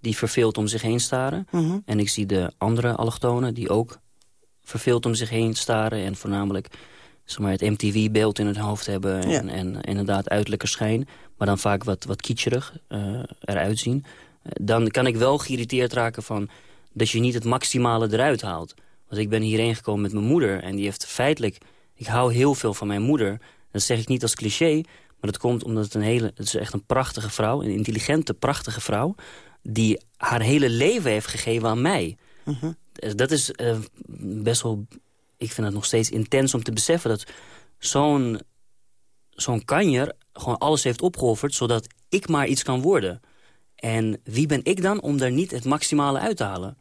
die verveeld om zich heen staren. Mhm. En ik zie de andere allochtonen die ook verveeld om zich heen staren... en voornamelijk zeg maar, het MTV-beeld in het hoofd hebben... Ja. En, en inderdaad uiterlijke schijn, maar dan vaak wat, wat kitscherig eh, eruit zien... Eh, dan kan ik wel geïrriteerd raken van dat je niet het maximale eruit haalt. Want ik ben hierheen gekomen met mijn moeder en die heeft feitelijk... Ik hou heel veel van mijn moeder. Dat zeg ik niet als cliché, maar dat komt omdat het een hele... Het is echt een prachtige vrouw, een intelligente, prachtige vrouw... die haar hele leven heeft gegeven aan mij. Dus Dat is eh, best wel... Ik vind het nog steeds intens om te beseffen dat zo'n zo'n kanjer gewoon alles heeft opgeofferd... zodat ik maar iets kan worden. En wie ben ik dan om daar niet het maximale uit te halen?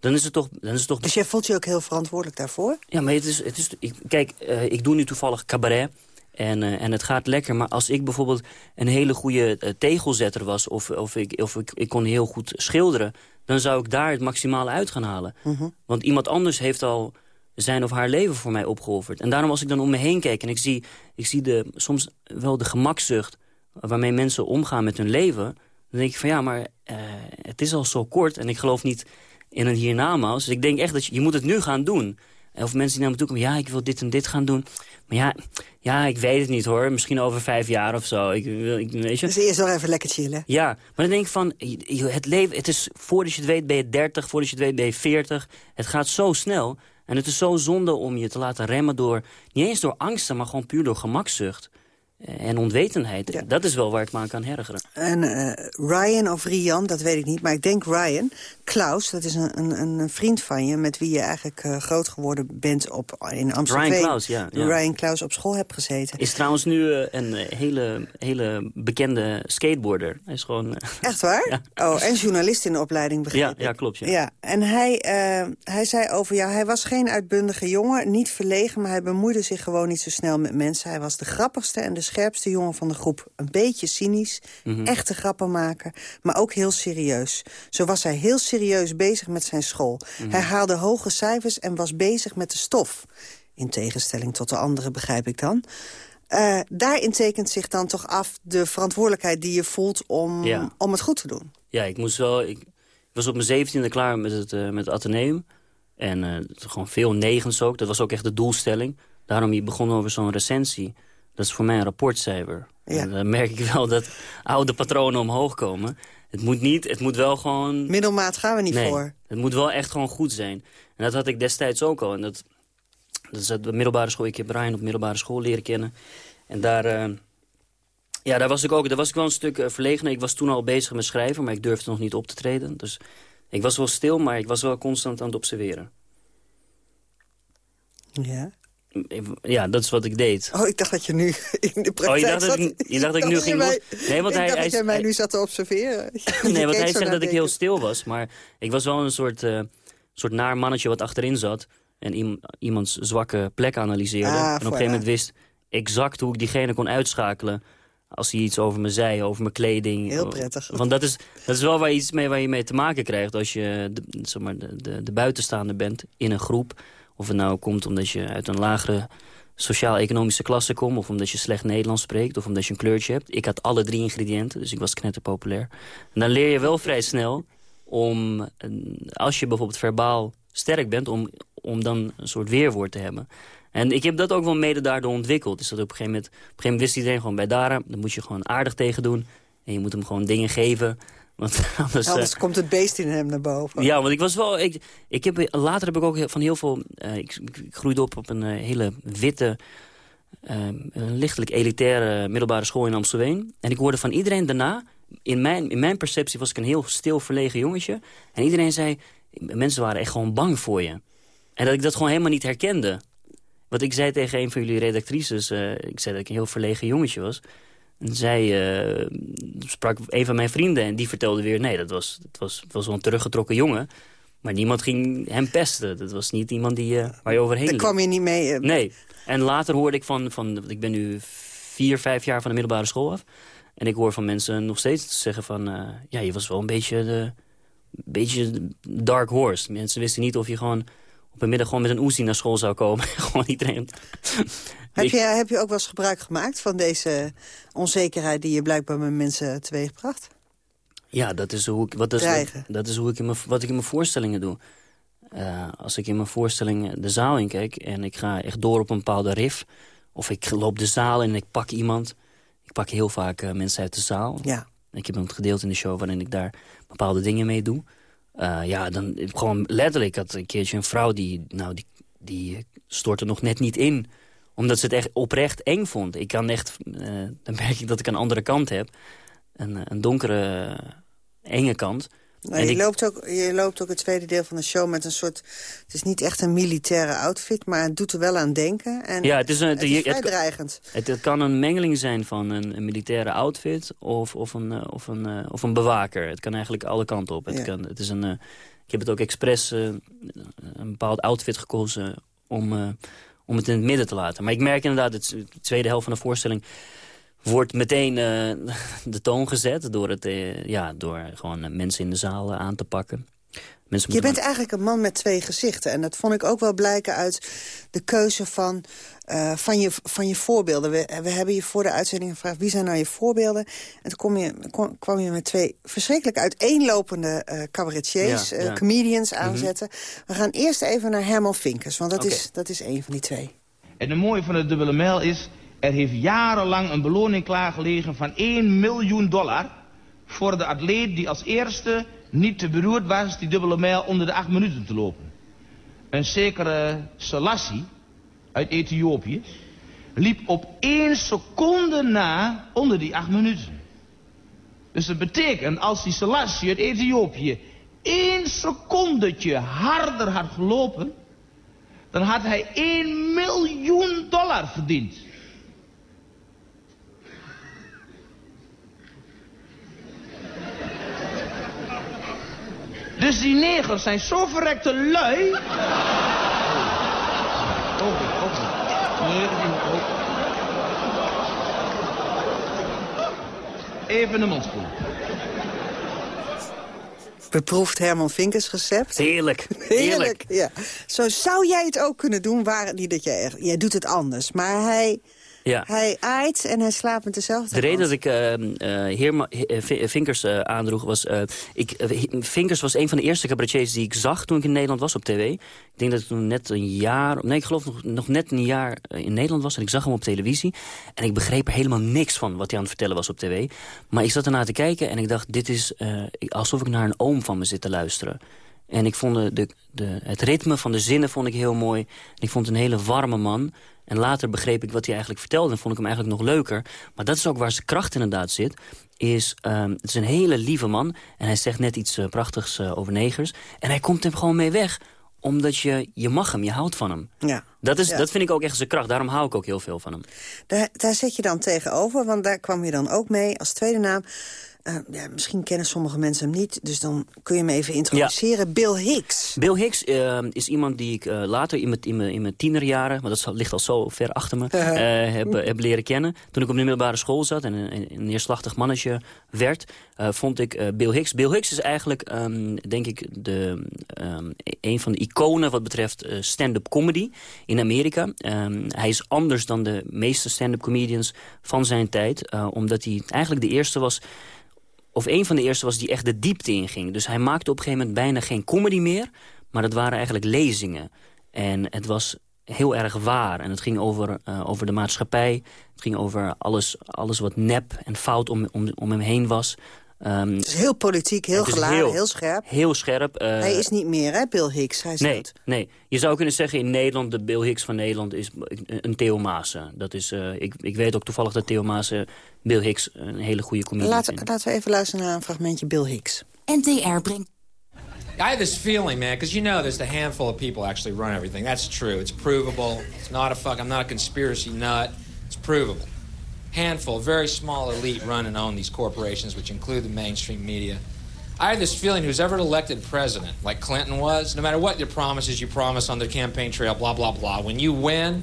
Dan is het toch... Dan is het toch Dus jij voelt je ook heel verantwoordelijk daarvoor? ja, maar het is... Het is ik, kijk, eh, ik doe nu toevallig cabaret. En, eh, en het gaat lekker. Maar als ik bijvoorbeeld een hele goede eh, tegelzetter was... Of, of, ik, of ik, ik kon heel goed schilderen... dan zou ik daar het maximale uit gaan halen. Mhm. Want iemand anders heeft al zijn of haar leven voor mij opgeofferd. En daarom als ik dan om me heen kijk en ik zie, ik zie de, soms wel de gemakzucht... waarmee mensen omgaan met hun leven... dan denk ik van ja, maar eh, het is al zo kort... en ik geloof niet in een hiernamaals. Dus ik denk echt dat je, je moet het nu gaan doen. Of mensen die naar me toe komen, ja, ik wil dit en dit gaan doen. Maar ja, ja, ik weet het niet hoor. Misschien over vijf jaar of zo. Ik, weet je. Dus eerst nog even lekker chillen. Ja, maar dan denk ik van, het leven, het is, voordat je het weet ben je 30, voordat je het weet ben je 40. Het gaat zo snel. En het is zo zonde om je te laten remmen door, niet eens door angsten, maar gewoon puur door gemakzucht. Eh, En onwetendheid. Dat is wel waar ik me aan kan ergeren. En eh, Ryan of Rian, dat weet ik niet, maar ik denk Ryan. Klaus, dat is een, een, een vriend van je... met wie je eigenlijk eh, groot geworden bent op, in Amsterdam. Ryan Klaus, ja, ja. Ryan Klaus op school hebt gezeten. Is trouwens nu een hele, hele bekende skateboarder. Hij is gewoon... Echt waar? Oh, en journalist in de opleiding, begreep ja, ja, klopt. Ja. Ja, en hij, hij zei over jou, hij was geen uitbundige jongen, niet verlegen... maar hij bemoeide zich gewoon niet zo snel met mensen. Hij was de grappigste en de scherpste jongen van de groep. Een beetje cynisch, Mhm. echte grappen maken, maar ook heel serieus. Zo was hij heel serieus bezig met zijn school. Mhm. Hij haalde hoge cijfers en was bezig met de stof. In tegenstelling tot de anderen, begrijp ik dan. Eh, daarin tekent zich dan toch af de verantwoordelijkheid die je voelt om, Ja. om het goed te doen. Ja, ik moest wel... Ik, was op mijn zeventiende klaar met het, eh, met het ateneum. En eh, gewoon veel negens ook. Dat was ook echt de doelstelling. Daarom je begon over zo'n recensie. Dat is voor mij een rapportcijfer. Ja. En dan merk ik wel dat oude patronen omhoog komen. Het moet niet, het moet wel gewoon... Middelmaat gaan we niet nee, voor. het moet wel echt gewoon goed zijn. En dat had ik destijds ook al. En dat, dat is de middelbare school. Ik heb Brian op middelbare school leren kennen. En daar... eh, ja, daar was ik ook. Daar was ik wel een stuk uh, verlegen. Ik was toen al bezig met schrijven, maar ik durfde nog niet op te treden. Dus ik was wel stil, maar ik was wel constant aan het observeren. Ja. Ja, dat is wat ik deed. Oh, ik dacht dat je nu in de praktijk Oh, je dacht dat ik, je dacht dat ik nu ging... Mij, nee, want ik hij, dacht hij, dat jij mij nu zat te observeren. nee, want hij zegt dat ik heel stil was. Maar ik was wel een soort, uh, soort naar mannetje wat achterin zat. En iemands zwakke plek analyseerde. Ah, en op een gegeven moment wist exact hoe ik diegene kon uitschakelen als hij iets over me zei, over mijn kleding. Heel prettig. Want dat is, dat is wel waar je iets mee, waar je mee te maken krijgt als je de, zeg maar, de, de, de buitenstaander bent in een groep. Of het nou komt omdat je uit een lagere sociaal-economische klasse komt... of omdat je slecht Nederlands spreekt, of omdat je een kleurtje hebt. Ik had alle drie ingrediënten, dus ik was knetterpopulair. En dan leer je wel vrij snel om, als je bijvoorbeeld verbaal sterk bent... om, om dan een soort weerwoord te hebben. En ik heb dat ook wel mede daardoor ontwikkeld. Dus dat op een gegeven moment, op een gegeven moment wist iedereen gewoon bij Dara... dan moet je gewoon aardig tegen doen. En je moet hem gewoon dingen geven. Want anders, anders komt het beest in hem naar boven. Ja, want ik was wel... Ik, ik heb, later heb ik ook van heel veel... Uh, ik, ik, groeide op op een uh, hele witte... Een lichtelijk elitaire middelbare school in Amstelveen. En ik hoorde van iedereen daarna... In mijn, in mijn perceptie was ik een heel stil, verlegen jongetje. En iedereen zei... Mensen waren echt gewoon bang voor je. En dat ik dat gewoon helemaal niet herkende. Want ik zei tegen een van jullie redactrices... Uh, ik zei dat ik een heel verlegen jongetje was. En zij uh, sprak een van mijn vrienden en die vertelde weer... nee, dat was, dat was, dat was wel een teruggetrokken jongen. Maar niemand ging hem pesten. Dat was niet iemand die, uh, waar je overheen Daar kwam je niet mee. Nee. En later hoorde ik van, van... Ik ben nu vier, vijf jaar van de middelbare school af. En ik hoor van mensen nog steeds zeggen van... ja, je was wel een beetje de... Een beetje dark horse. Mensen wisten niet of je gewoon op een middag gewoon met een oezie naar school zou komen. gewoon iedereen. Heb je, heb je ook wel eens gebruik gemaakt van deze onzekerheid... die je blijkbaar met mensen teweegbracht? Ja, dat is hoe ik, wat is, dat, dat is hoe ik in mijn, wat ik in mijn voorstellingen doe. Uh, als ik in mijn voorstellingen de zaal in kijk... en ik ga echt door op een bepaalde riff... of ik loop de zaal in en ik pak iemand... ik pak heel vaak uh, mensen uit de zaal. Ja. Ik heb een gedeelte in de show waarin ik daar bepaalde dingen mee doe... Uh, ja, dan gewoon letterlijk. Ik had een keertje een vrouw die, nou, die, die stortte nog net niet in. Omdat ze het echt oprecht eng vond. Ik kan echt, uh, dan merk ik dat ik een andere kant heb. Een, een donkere, uh, enge kant. Nou, je, ik... loopt ook, je loopt ook het tweede deel van de show met een soort... Het is niet echt een militaire outfit, maar het doet er wel aan denken. En ja, het is, een, het is vrij het, dreigend. Het, het, kan een mengeling zijn van een, een militaire outfit of, of, een, of, een, of een bewaker. Het kan eigenlijk alle kanten op. Het Ja. kan, het is een, ik heb het ook expres uh, een bepaald outfit gekozen om, uh, om het in het midden te laten. Maar ik merk inderdaad, het, de tweede helft van de voorstelling wordt meteen uh, de toon gezet door, het, uh, ja, door gewoon mensen in de zaal aan te pakken. Mensen je bent eigenlijk een man met twee gezichten. En dat vond ik ook wel blijken uit de keuze van, uh, van, je, van je voorbeelden. We, we hebben je voor de uitzending gevraagd, wie zijn nou je voorbeelden? En toen kom je, kom, kwam je met twee verschrikkelijk uiteenlopende uh, cabaretiers, ja, ja. comedians aanzetten. Mm -hmm. We gaan eerst even naar Herman Vinkers, want dat, okay. is, dat is een van die twee. En het mooie van de dubbele mijl is... Er heeft jarenlang een beloning klaargelegen van 1 miljoen dollar... voor de atleet die als eerste niet te beroerd was die dubbele mijl onder de acht minuten te lopen. Een zekere Selassie uit Ethiopië liep op één seconde na onder die acht minuten. Dus dat betekent als die Selassie uit Ethiopië één secondetje harder had gelopen... dan had hij 1 miljoen dollar verdiend. Dus die negers zijn zo verrekte lui. Oh, oh, oh. Nee, oh. even de mond spoelen. Beproefd Herman Vinkers recept. Heerlijk. Heerlijk. Ja. Zo zou jij het ook kunnen doen, waar niet dat jij echt... Jij doet het anders, maar hij... Ja. Hij aait en hij slaapt met dezelfde De reden dat ik uh, uh, Heerma, uh, Vinkers aandroeg was... ik, Vinkers was een van de eerste cabaretiers die ik zag toen ik in Nederland was op tv. Ik denk dat ik toen net een jaar... Nee, ik geloof nog, nog net een jaar in Nederland was en ik zag hem op televisie. En ik begreep er helemaal niks van wat hij aan het vertellen was op tv. Maar ik zat ernaar te kijken en ik dacht... dit is alsof ik naar een oom van me zit te luisteren. En ik vond de, de, het ritme van de zinnen vond ik heel mooi. En ik vond een hele warme man. En later begreep ik wat hij eigenlijk vertelde en vond ik hem eigenlijk nog leuker. Maar dat is ook waar zijn kracht inderdaad zit. Is, um, het is een hele lieve man en hij zegt net iets uh, prachtigs uh, over negers. En hij komt hem gewoon mee weg omdat je, je mag hem, je houdt van hem. Ja. Dat, is, Ja. dat vind ik ook echt zijn kracht. Daarom hou ik ook heel veel van hem. Daar, daar zet je dan tegenover, want daar kwam je dan ook mee als tweede naam. Eh, ja, misschien kennen sommige mensen hem niet, dus dan kun je hem even introduceren. Bill Hicks. Bill Hicks eh, is iemand die ik eh, later in mijn, in, mijn, in mijn tienerjaren... maar dat ligt al zo ver achter me, heb, heb leren kennen. Toen ik op de middelbare school zat en een, een neerslachtig mannetje werd... vond ik Bill Hicks. Bill Hicks is eigenlijk, ehm, denk ik, de, ehm, een van de iconen... wat betreft stand-up comedy in Amerika. Ehm, hij is anders dan de meeste stand-up comedians van zijn tijd... omdat hij eigenlijk de eerste was of een van de eerste was die echt de diepte inging. Dus hij maakte op een gegeven moment bijna geen comedy meer... maar dat waren eigenlijk lezingen. En het was heel erg waar. En het ging over, eh, over de maatschappij. Het ging over alles, alles wat nep en fout om, om, om hem heen was. Ehm, Het is heel politiek, heel is geladen, heel, scherp. Heel scherp. eh, Hij is niet meer, hè, Bill Hicks. Hij is Nee, dood. nee, je zou kunnen zeggen in Nederland, de Bill Hicks van Nederland is een Theo Maassen. Dat is, eh, ik, ik weet ook toevallig dat Theo Maassen Bill Hicks een hele goede comedian Laten, vindt. laten we even luisteren naar een fragmentje Bill Hicks. NTR brengt I have this feeling, man, because you know there's a handful of people actually run everything. That's true. It's provable. It's not a fuck. I'm not a conspiracy nut. It's provable. Handful, very small elite run and own these corporations, which include the mainstream media. I have this feeling who's ever elected president, like Clinton was, no matter what your promises you promise on the campaign trail, blah, blah, blah, when you win,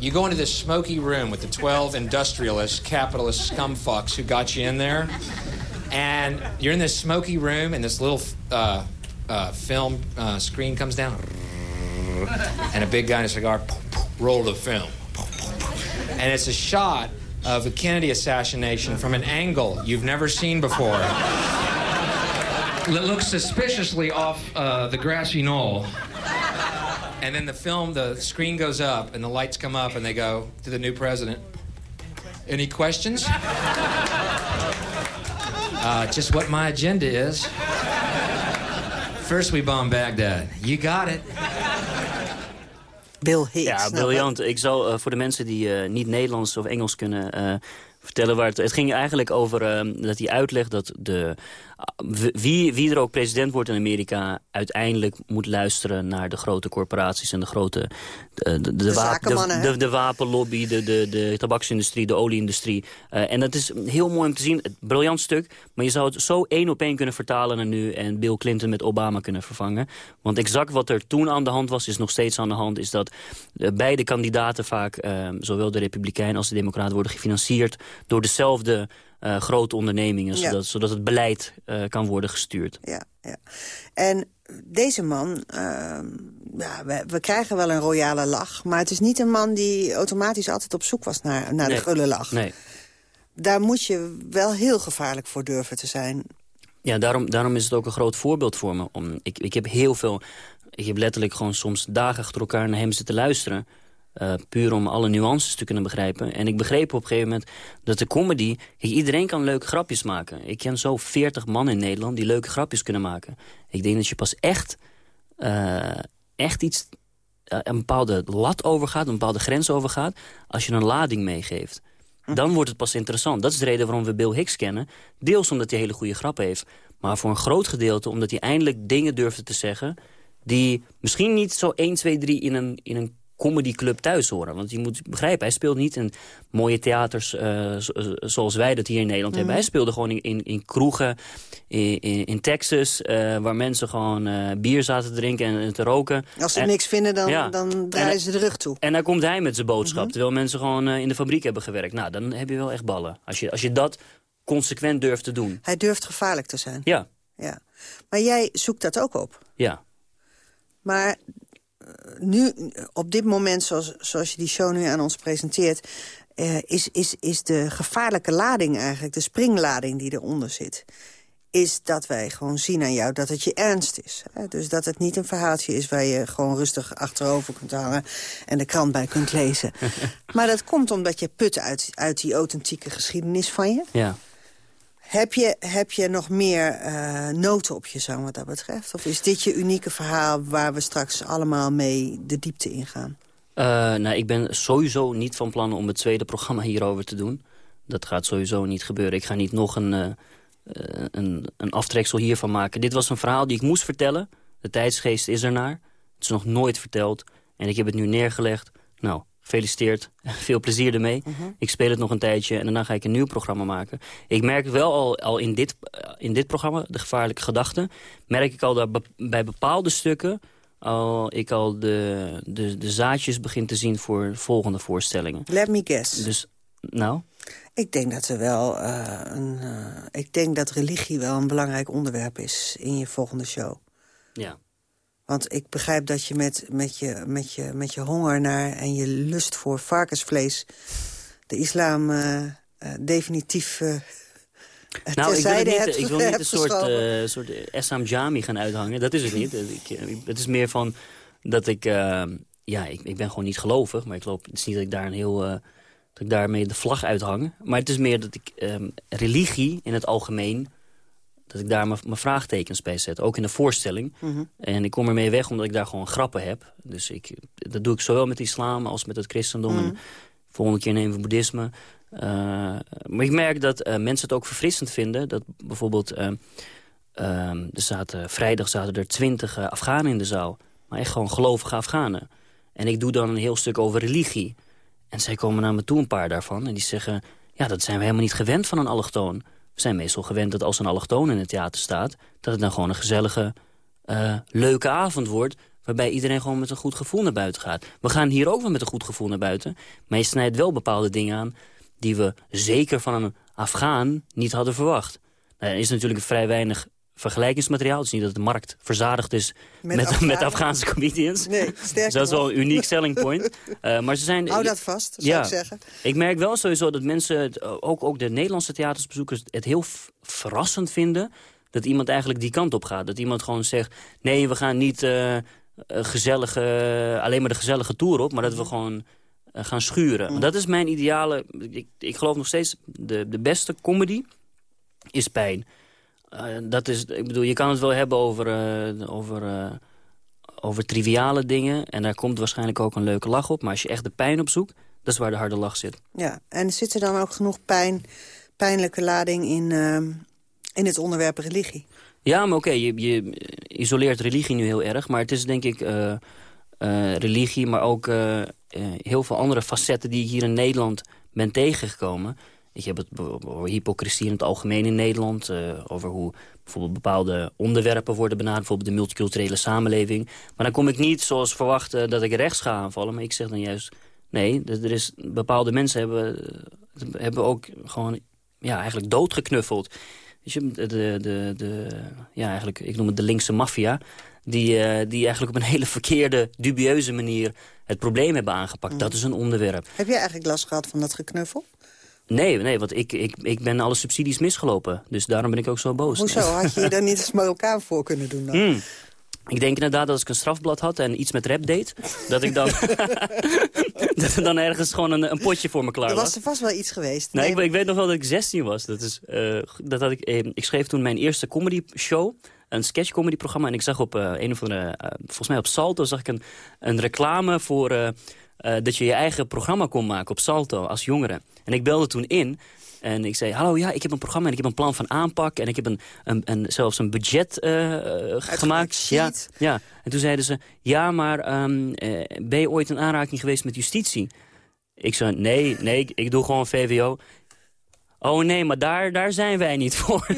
you go into this smoky room with the 12 industrialist, capitalist scumfucks who got you in there. And you're in this smoky room, and this little uh, uh, film uh, screen comes down, and a big guy in a cigar roll the film, and it's a shot of the Kennedy assassination from an angle you've never seen before. It looks suspiciously off uh, the grassy knoll. And then the film, the screen goes up, and the lights come up, and they go to the new president. Any questions? Uh, just what my agenda is. First we bomb Baghdad. You got it. Bill Hicks. Ja, Nou, briljant. Ik zal eh, voor de mensen die eh, niet Nederlands of Engels kunnen eh, vertellen waar het... Het ging eigenlijk over eh, dat hij uitlegt dat de, wie, wie er ook president wordt in Amerika... uiteindelijk moet luisteren naar de grote corporaties en de grote... De, de, de, wapenlobby, de, de, de tabaksindustrie, de olieindustrie. Eh, en dat is heel mooi om te zien. Het briljant stuk. Maar je zou het zo één op één kunnen vertalen naar nu... en Bill Clinton met Obama kunnen vervangen. Want exact wat er toen aan de hand was, is nog steeds aan de hand... is dat eh, beide kandidaten vaak, eh, zowel de Republikeinen als de Democraten... worden gefinancierd door dezelfde eh, grote ondernemingen... Ja. Zodat, zodat het beleid eh, kan worden gestuurd. Ja, ja. En deze man, ehm, ja, we, we krijgen wel een royale lach... maar het is niet een man die automatisch altijd op zoek was naar, naar Nee. de gulle lach. Nee. Daar moet je wel heel gevaarlijk voor durven te zijn. Ja, daarom, daarom is het ook een groot voorbeeld voor me. Om, ik, ik heb heel veel... Ik heb letterlijk gewoon soms dagen achter elkaar naar hem zitten luisteren. Eh, puur om alle nuances te kunnen begrijpen. En ik begreep op een gegeven moment dat de comedy... Kijk, iedereen kan leuke grapjes maken. Ik ken zo 40 man in Nederland die leuke grapjes kunnen maken. Ik denk dat je pas echt, eh, echt iets... eh, een bepaalde lat overgaat, een bepaalde grens overgaat... als je een lading meegeeft. Dan wordt het pas interessant. Dat is de reden waarom we Bill Hicks kennen. Deels omdat hij hele goede grappen heeft. Maar voor een groot gedeelte omdat hij eindelijk dingen durfde te zeggen... die misschien niet zo 1, 2, 3 in een, in een comedyclub thuis horen. Want je moet begrijpen, hij speelt niet in mooie theaters zo- zoals wij dat hier in Nederland hebben. Hij speelde gewoon in, in, in kroegen in, in, Texas... eh, waar mensen gewoon eh, bier zaten te drinken en, en te roken. Als ze En- niks vinden, dan, Ja. dan draaien En- ze de rug toe. en daar komt hij met zijn boodschap. Mhm. Terwijl mensen gewoon in de fabriek hebben gewerkt. Nou, dan heb je wel echt ballen. Als je, als je dat consequent durft te doen. Hij durft gevaarlijk te zijn. Ja. ja. Maar jij zoekt dat ook op. Ja. Maar nu, op dit moment, zoals, zoals je die show nu aan ons presenteert... Uh, is, is, is de gevaarlijke lading eigenlijk, de springlading die eronder zit... is dat wij gewoon zien aan jou dat het je ernst is. Hè? Dus dat het niet een verhaaltje is waar je gewoon rustig achterover kunt hangen... en de krant bij kunt lezen. maar dat komt omdat je put uit, uit die authentieke geschiedenis van je. Ja. Heb je, heb je nog meer uh, noten op je zang wat dat betreft? Of is dit je unieke verhaal waar we straks allemaal mee de diepte ingaan? Uh, nou, ik ben sowieso niet van plan om het tweede programma hierover te doen. Dat gaat sowieso niet gebeuren. Ik ga niet nog een, uh, een, een aftreksel hiervan maken. Dit was een verhaal die ik moest vertellen. De tijdsgeest is ernaar. Het is nog nooit verteld. En ik heb het nu neergelegd. Nou, gefeliciteerd. Veel plezier ermee. Uh -huh. Ik speel het nog een tijdje en daarna ga ik een nieuw programma maken. Ik merk wel al, al in, dit, in dit programma, De Gevaarlijke Gedachten... merk ik al dat be bij bepaalde stukken... al ik al de, de, de zaadjes begin te zien voor volgende voorstellingen. Let me guess. Dus, nou? Ik denk dat er wel uh, een... Uh, ik denk dat religie wel een belangrijk onderwerp is in je volgende show. Ja. Want ik begrijp dat je met, met, je, met, je, met je honger naar en je lust voor varkensvlees... de islam uh, uh, definitief uh, nou, ik wil, niet, ik wil niet een soort, uh, soort Essam Jami gaan uithangen. Dat is het niet. ik, het is meer van dat ik... Ja, ik, ik ben gewoon niet gelovig. Maar ik loop, het is niet dat ik daar een heel... Dat ik daarmee de vlag uithang. Maar het is meer dat ik um, religie in het algemeen dat ik daar mijn vraagtekens bij zet. Ook in de voorstelling. Mhm. Mm -hmm. En ik kom ermee weg omdat ik daar gewoon grappen heb. Dus ik, dat doe ik zowel met islam als met het christendom. Mm. En volgende keer nemen we boeddhisme. Uh, maar ik merk dat uh, mensen het ook verfrissend vinden. Dat bijvoorbeeld... Uh, er zaten, vrijdag zaten er twintig Afghanen in de zaal. Maar echt gewoon gelovige Afghanen. En ik doe dan een heel stuk over religie. En zij komen naar me toe, een paar daarvan. En die zeggen, ja, dat zijn we helemaal niet gewend van een allochtoon. We zijn meestal gewend dat als een allochtoon in het theater staat... dat het dan gewoon een gezellige, uh, leuke avond wordt... waarbij iedereen gewoon met een goed gevoel naar buiten gaat. We gaan hier ook wel met een goed gevoel naar buiten. Maar je snijdt wel bepaalde dingen aan... die we zeker van een Afghaan niet hadden verwacht. Nou, er is natuurlijk vrij weinig vergelijkingsmateriaal. Het is niet dat de markt verzadigd is met, met, met Afghaanse comedians. Nee, dus dat is wel een uniek selling point. Uh, maar ze zijn, Hou dat vast, zou ja, ik zeggen. Ik merk wel sowieso dat mensen, ook, ook de Nederlandse theatersbezoekers... het heel verrassend vinden dat iemand eigenlijk die kant op gaat. Dat iemand gewoon zegt, nee, we gaan niet uh, gezellige, alleen maar de gezellige tour op... maar dat we gewoon uh, gaan schuren. Mm. Dat is mijn ideale... Ik, ik geloof nog steeds, de, de beste comedy is pijn. Uh, dat is, ik bedoel, je kan het wel hebben over, uh, over, uh, over triviale dingen. En daar komt waarschijnlijk ook een leuke lach op. Maar als je echt de pijn opzoekt, dat is waar de harde lach zit. Ja, en zit er dan ook genoeg pijn, pijnlijke lading in, in het onderwerp religie? Ja, maar oké, okay, je, je, isoleert religie nu heel erg. Maar het is denk ik religie, maar ook heel veel andere facetten... die ik hier in Nederland ben tegengekomen... Ik heb het over hypocrisie in het algemeen in Nederland. Uh, over hoe bijvoorbeeld bepaalde onderwerpen worden benaderd. Bijvoorbeeld de multiculturele samenleving. Maar dan kom ik niet zoals verwacht uh, dat ik rechts ga aanvallen. Maar ik zeg dan juist, nee, er is, bepaalde mensen hebben, hebben ook gewoon ja, eigenlijk doodgeknuffeld. Weet je, de, de, de, ja, eigenlijk, ik noem het de linkse maffia. Die, uh, die eigenlijk op een hele verkeerde, dubieuze manier het probleem hebben aangepakt. Mm. Dat is een onderwerp. Heb jij eigenlijk last gehad van dat geknuffel? Nee, nee want ik, ik, ik ben alle subsidies misgelopen. Dus daarom ben ik ook zo boos. Hoezo? Had je je daar niet eens Marokkaan voor kunnen doen dan? Mm. Ik denk inderdaad dat als ik een strafblad had en iets met rap deed... dat ik dan, dat er dan ergens gewoon een, een potje voor me klaar was. Er was er vast wel iets geweest. Nee. ik, ik, weet nog wel dat ik 16 was. Dat is, uh, dat had ik, eh, ik schreef toen mijn eerste comedy show een sketch-comedy programma. En ik zag op uh, een of andere, uh, volgens mij op Salto, zag ik een, een reclame voor uh, dat je je eigen programma kon maken op Salto als jongere. En ik belde toen in en ik zei, hallo, ja, ik heb een programma en ik heb een plan van aanpak. En ik heb een, een, een zelfs een budget gemaakt. Ja, ja. En toen zeiden ze, ja, maar um, ben je ooit in aanraking geweest met justitie? Ik zei, nee, nee, ik, ik doe gewoon VWO. Oh nee, maar daar, daar zijn wij niet voor.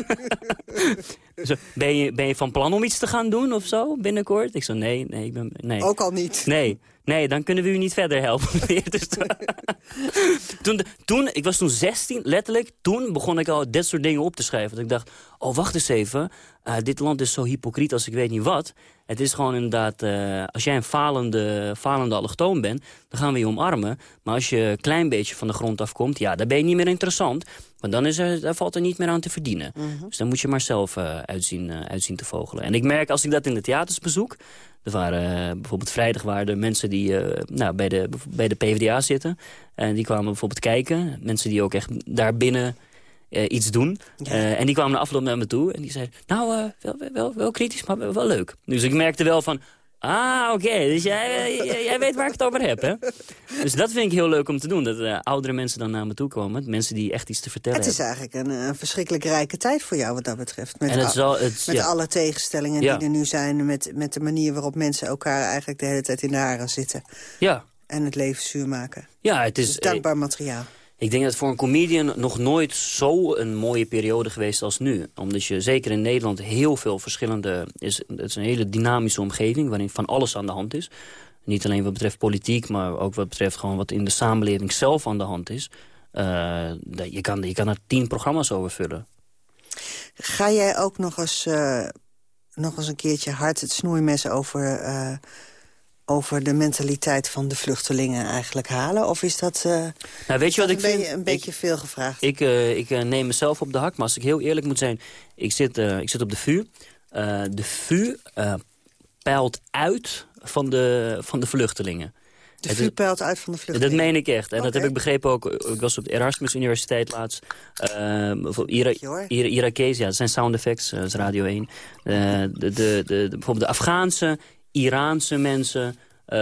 Zo, ben, je, ben je van plan om iets te gaan doen of zo binnenkort? Ik zo, nee, nee. Ik ben, nee. Ook al niet. Nee, nee, dan kunnen we u niet verder helpen. dus, toen, toen, ik was toen 16, letterlijk. Toen begon ik al dit soort dingen op te schrijven. Dat ik dacht, oh wacht eens even. Uh, dit land is zo hypocriet als ik weet niet wat. Het is gewoon inderdaad, uh, als jij een falende, falende allochtoon bent... dan gaan we je omarmen. Maar als je een klein beetje van de grond afkomt... ja, dan ben je niet meer interessant. Want dan is er, daar valt er niet meer aan te verdienen. Mm -hmm. Dus dan moet je maar zelf uh, uitzien, uitzien te vogelen. En ik merk als ik dat in de theaters bezoek... Er waren bijvoorbeeld vrijdag waren er mensen die nou, bij, de, bij de PvdA zitten. En die kwamen bijvoorbeeld kijken. Mensen die ook echt daar binnen uh, iets doen. Ja. Uh, en die kwamen de afloop naar me toe en die zeiden... nou, uh, wel, wel, wel kritisch, maar wel leuk. Dus ik merkte wel van... Ah, oké, okay. dus jij, jij, weet waar ik het over heb, hè? Dus dat vind ik heel leuk om te doen. Dat oudere mensen dan naar me toe komen. Mensen die echt iets te vertellen Het is hebben. eigenlijk een, verschrikkelijk rijke tijd voor jou wat dat betreft. Met, en het zal, het, met ja. alle tegenstellingen Ja. die er nu zijn. Met, met de manier waarop mensen elkaar eigenlijk de hele tijd in de haren zitten. Ja, En het leven zuur maken. ja het is dankbaar materiaal. Ik denk dat voor een comedian nog nooit zo een mooie periode geweest als nu. Omdat je zeker in Nederland heel veel verschillende... Is, het is een hele dynamische omgeving waarin van alles aan de hand is. Niet alleen wat betreft politiek, maar ook wat betreft gewoon wat in de samenleving zelf aan de hand is. Dat- je, kan, je kan er tien programma's over vullen. Ga jij ook nog eens, eh, nog eens een keertje hard het snoeimes over, eh, over de mentaliteit van de vluchtelingen eigenlijk halen? Of is dat, eh, Nou, weet je wat een, ik vind? beetje, een beetje veel gevraagd? Ik, eh, ik eh, neem mezelf op de hak, maar als ik heel eerlijk moet zijn... ik zit, ik zit op de VU. Eh, de VU eh, peilt uit van de, van de vluchtelingen. de vuur peilt uit van de Dat vluchtelingen. meen ik echt. En dat heb ik begrepen ook. Ik was op de Erasmus Universiteit laatst. Uh, Ira. Ira Irakees, ja, dat zijn sound effects. Dat is Radio 1. Eh, de, de, de, de- bijvoorbeeld de Afghaanse, Iraanse mensen... eh,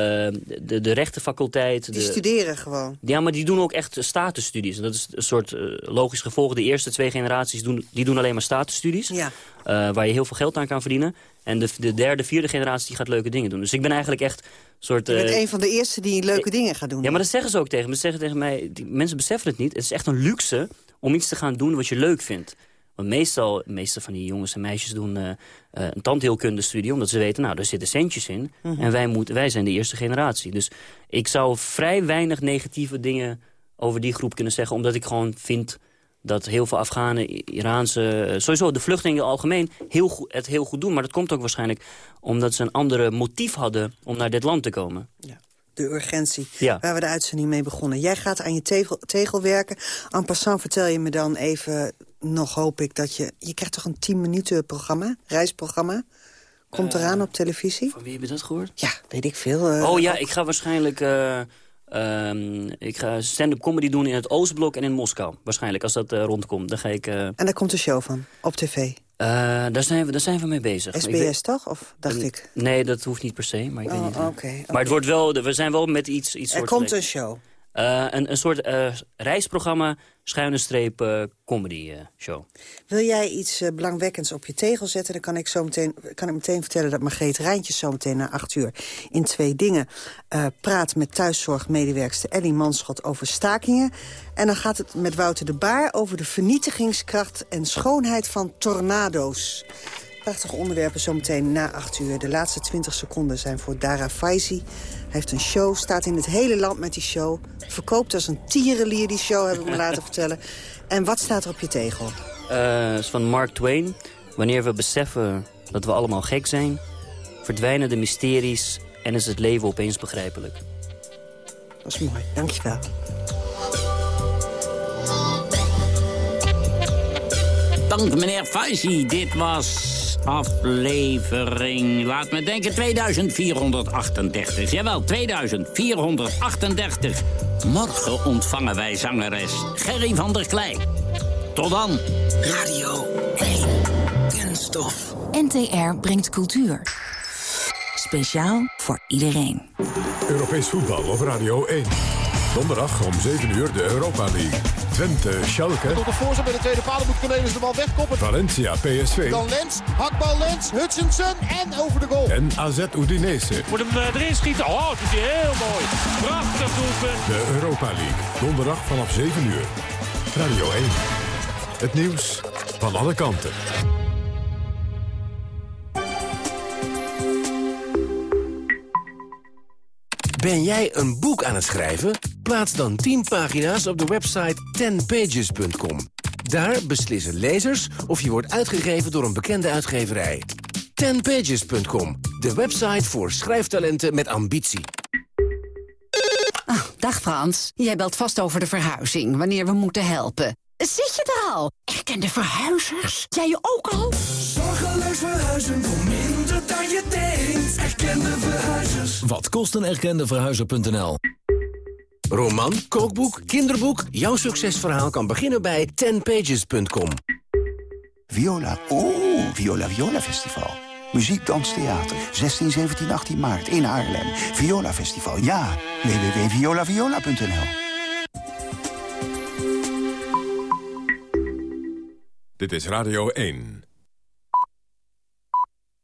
de, de rechtenfaculteit. Die de, studeren gewoon. ja, maar die doen ook echt statusstudies. En dat is een soort eh, logisch gevolg. De eerste twee generaties doen, die doen alleen maar statusstudies. Ja. eh, waar je heel veel geld aan kan verdienen. En de, de derde, vierde generatie die gaat leuke dingen doen. Dus ik ben eigenlijk echt soort... Je bent een van de eerste die leuke dingen gaat doen. ja, maar dat zeggen ze ook tegen me. Ze zeggen tegen mij, die, mensen beseffen het niet. Het is echt een luxe om iets te gaan doen wat je leuk vindt. Want meestal, de meeste van die jongens en meisjes doen eh, eh, een tandheelkunde studie... omdat ze weten, nou, daar zitten centjes in. Mhm. En wij, moeten, wij zijn de eerste generatie. Dus ik zou vrij weinig negatieve dingen over die groep kunnen zeggen... omdat ik gewoon vind dat heel veel Afghanen, Iraanse... eh, sowieso de vluchtelingen in het algemeen heel goed, het heel goed doen. Maar dat komt ook waarschijnlijk omdat ze een andere motief hadden... om naar dit land te komen. De urgentie, Ja. waar we de uitzending mee begonnen. Jij gaat aan je tegel, tegel werken. En passant vertel je me dan even, nog hoop ik, dat je... Je krijgt toch een 10 minuten programma, reisprogramma? Komt eraan op televisie? Van wie heb je dat gehoord? Ja, weet ik veel. eh, oh ja, ik ga waarschijnlijk eh, ehm, ik ga stand-up comedy doen in het Oostblok en in Moskou. Waarschijnlijk, als dat eh, rondkomt. Dan ga ik... eh, En daar komt een show van, op tv. eh, daar, zijn we, daar zijn we mee bezig. SBS weet- toch? Of dacht ik? Nee, dat hoeft niet per se, maar ik weet Oh, niet. oké, Maar het wordt wel, we zijn wel met iets, iets Er soort... komt een show. Eh, een, een soort eh, reisprogramma, schuine streep eh, comedy show. Wil jij iets belangwekkends op je tegel zetten... dan kan ik, zo meteen, kan ik meteen vertellen dat Margreet Rijntjes... zo meteen na acht uur in twee dingen praat met thuiszorgmedewerkster Ellie Manschot over stakingen. En dan gaat het met Wouter de Baar over de vernietigingskracht en schoonheid van tornado's. Prachtige onderwerpen zometeen na acht uur. De laatste 20 seconden zijn voor Dara Faizi. Hij heeft een show, staat in het hele land met die show. Verkoopt als een tierenlier die show, heb ik me laten vertellen. En wat staat er op je tegel? Eh, is van Mark Twain. Wanneer we beseffen dat we allemaal gek zijn... verdwijnen de mysteries en is het leven opeens begrijpelijk. Dat is mooi, dankjewel. Dank meneer Faisi. Dit was aflevering, laat me denken, 2438. Jawel, 2438. Morgen ontvangen wij zangeres Gerry van der Klei. Tot dan. Radio 1. Kunststof. NTR brengt cultuur. Speciaal voor iedereen. Europees voetbal op Radio 1. Donderdag om 7 uur de Europa League. Twente, Schalke, Tot de voorzet bij de tweede paal moet Cornelis de bal wegkoppen. Valencia, PSV Dan Lens, hakbal Lens, Hutchinson en over de goal. en AZ Udinese. Moet hem eh, erin schieten. Oh, dat is heel mooi. Prachtig doelpunt. De Europa League. Donderdag vanaf 7 uur. Radio 1. Het nieuws van alle kanten. Ben jij een boek aan het schrijven? Plaats dan 10 pagina's op de website 10pages.com. Daar beslissen lezers of je wordt uitgegeven door een bekende uitgeverij. 10pages.com, de website voor schrijftalenten met ambitie. Ah, dag Frans, jij belt vast over de verhuizing, wanneer we moeten helpen. Zit je er al? Erkende verhuizers? Jij je ook al? Zorgeloos verhuizen voor minder dan je denkt. Erkende verhuizers. Wat kost een erkende verhuizer.nl? Roman, kookboek, kinderboek, jouw succesverhaal kan beginnen bij 10pages.com. Viola, oeh, Viola Viola Festival. Muziek, dans, theater. 16, 17, 18 maart in Haarlem. Viola Festival, ja. www.violaviola.nl Dit is Radio 1.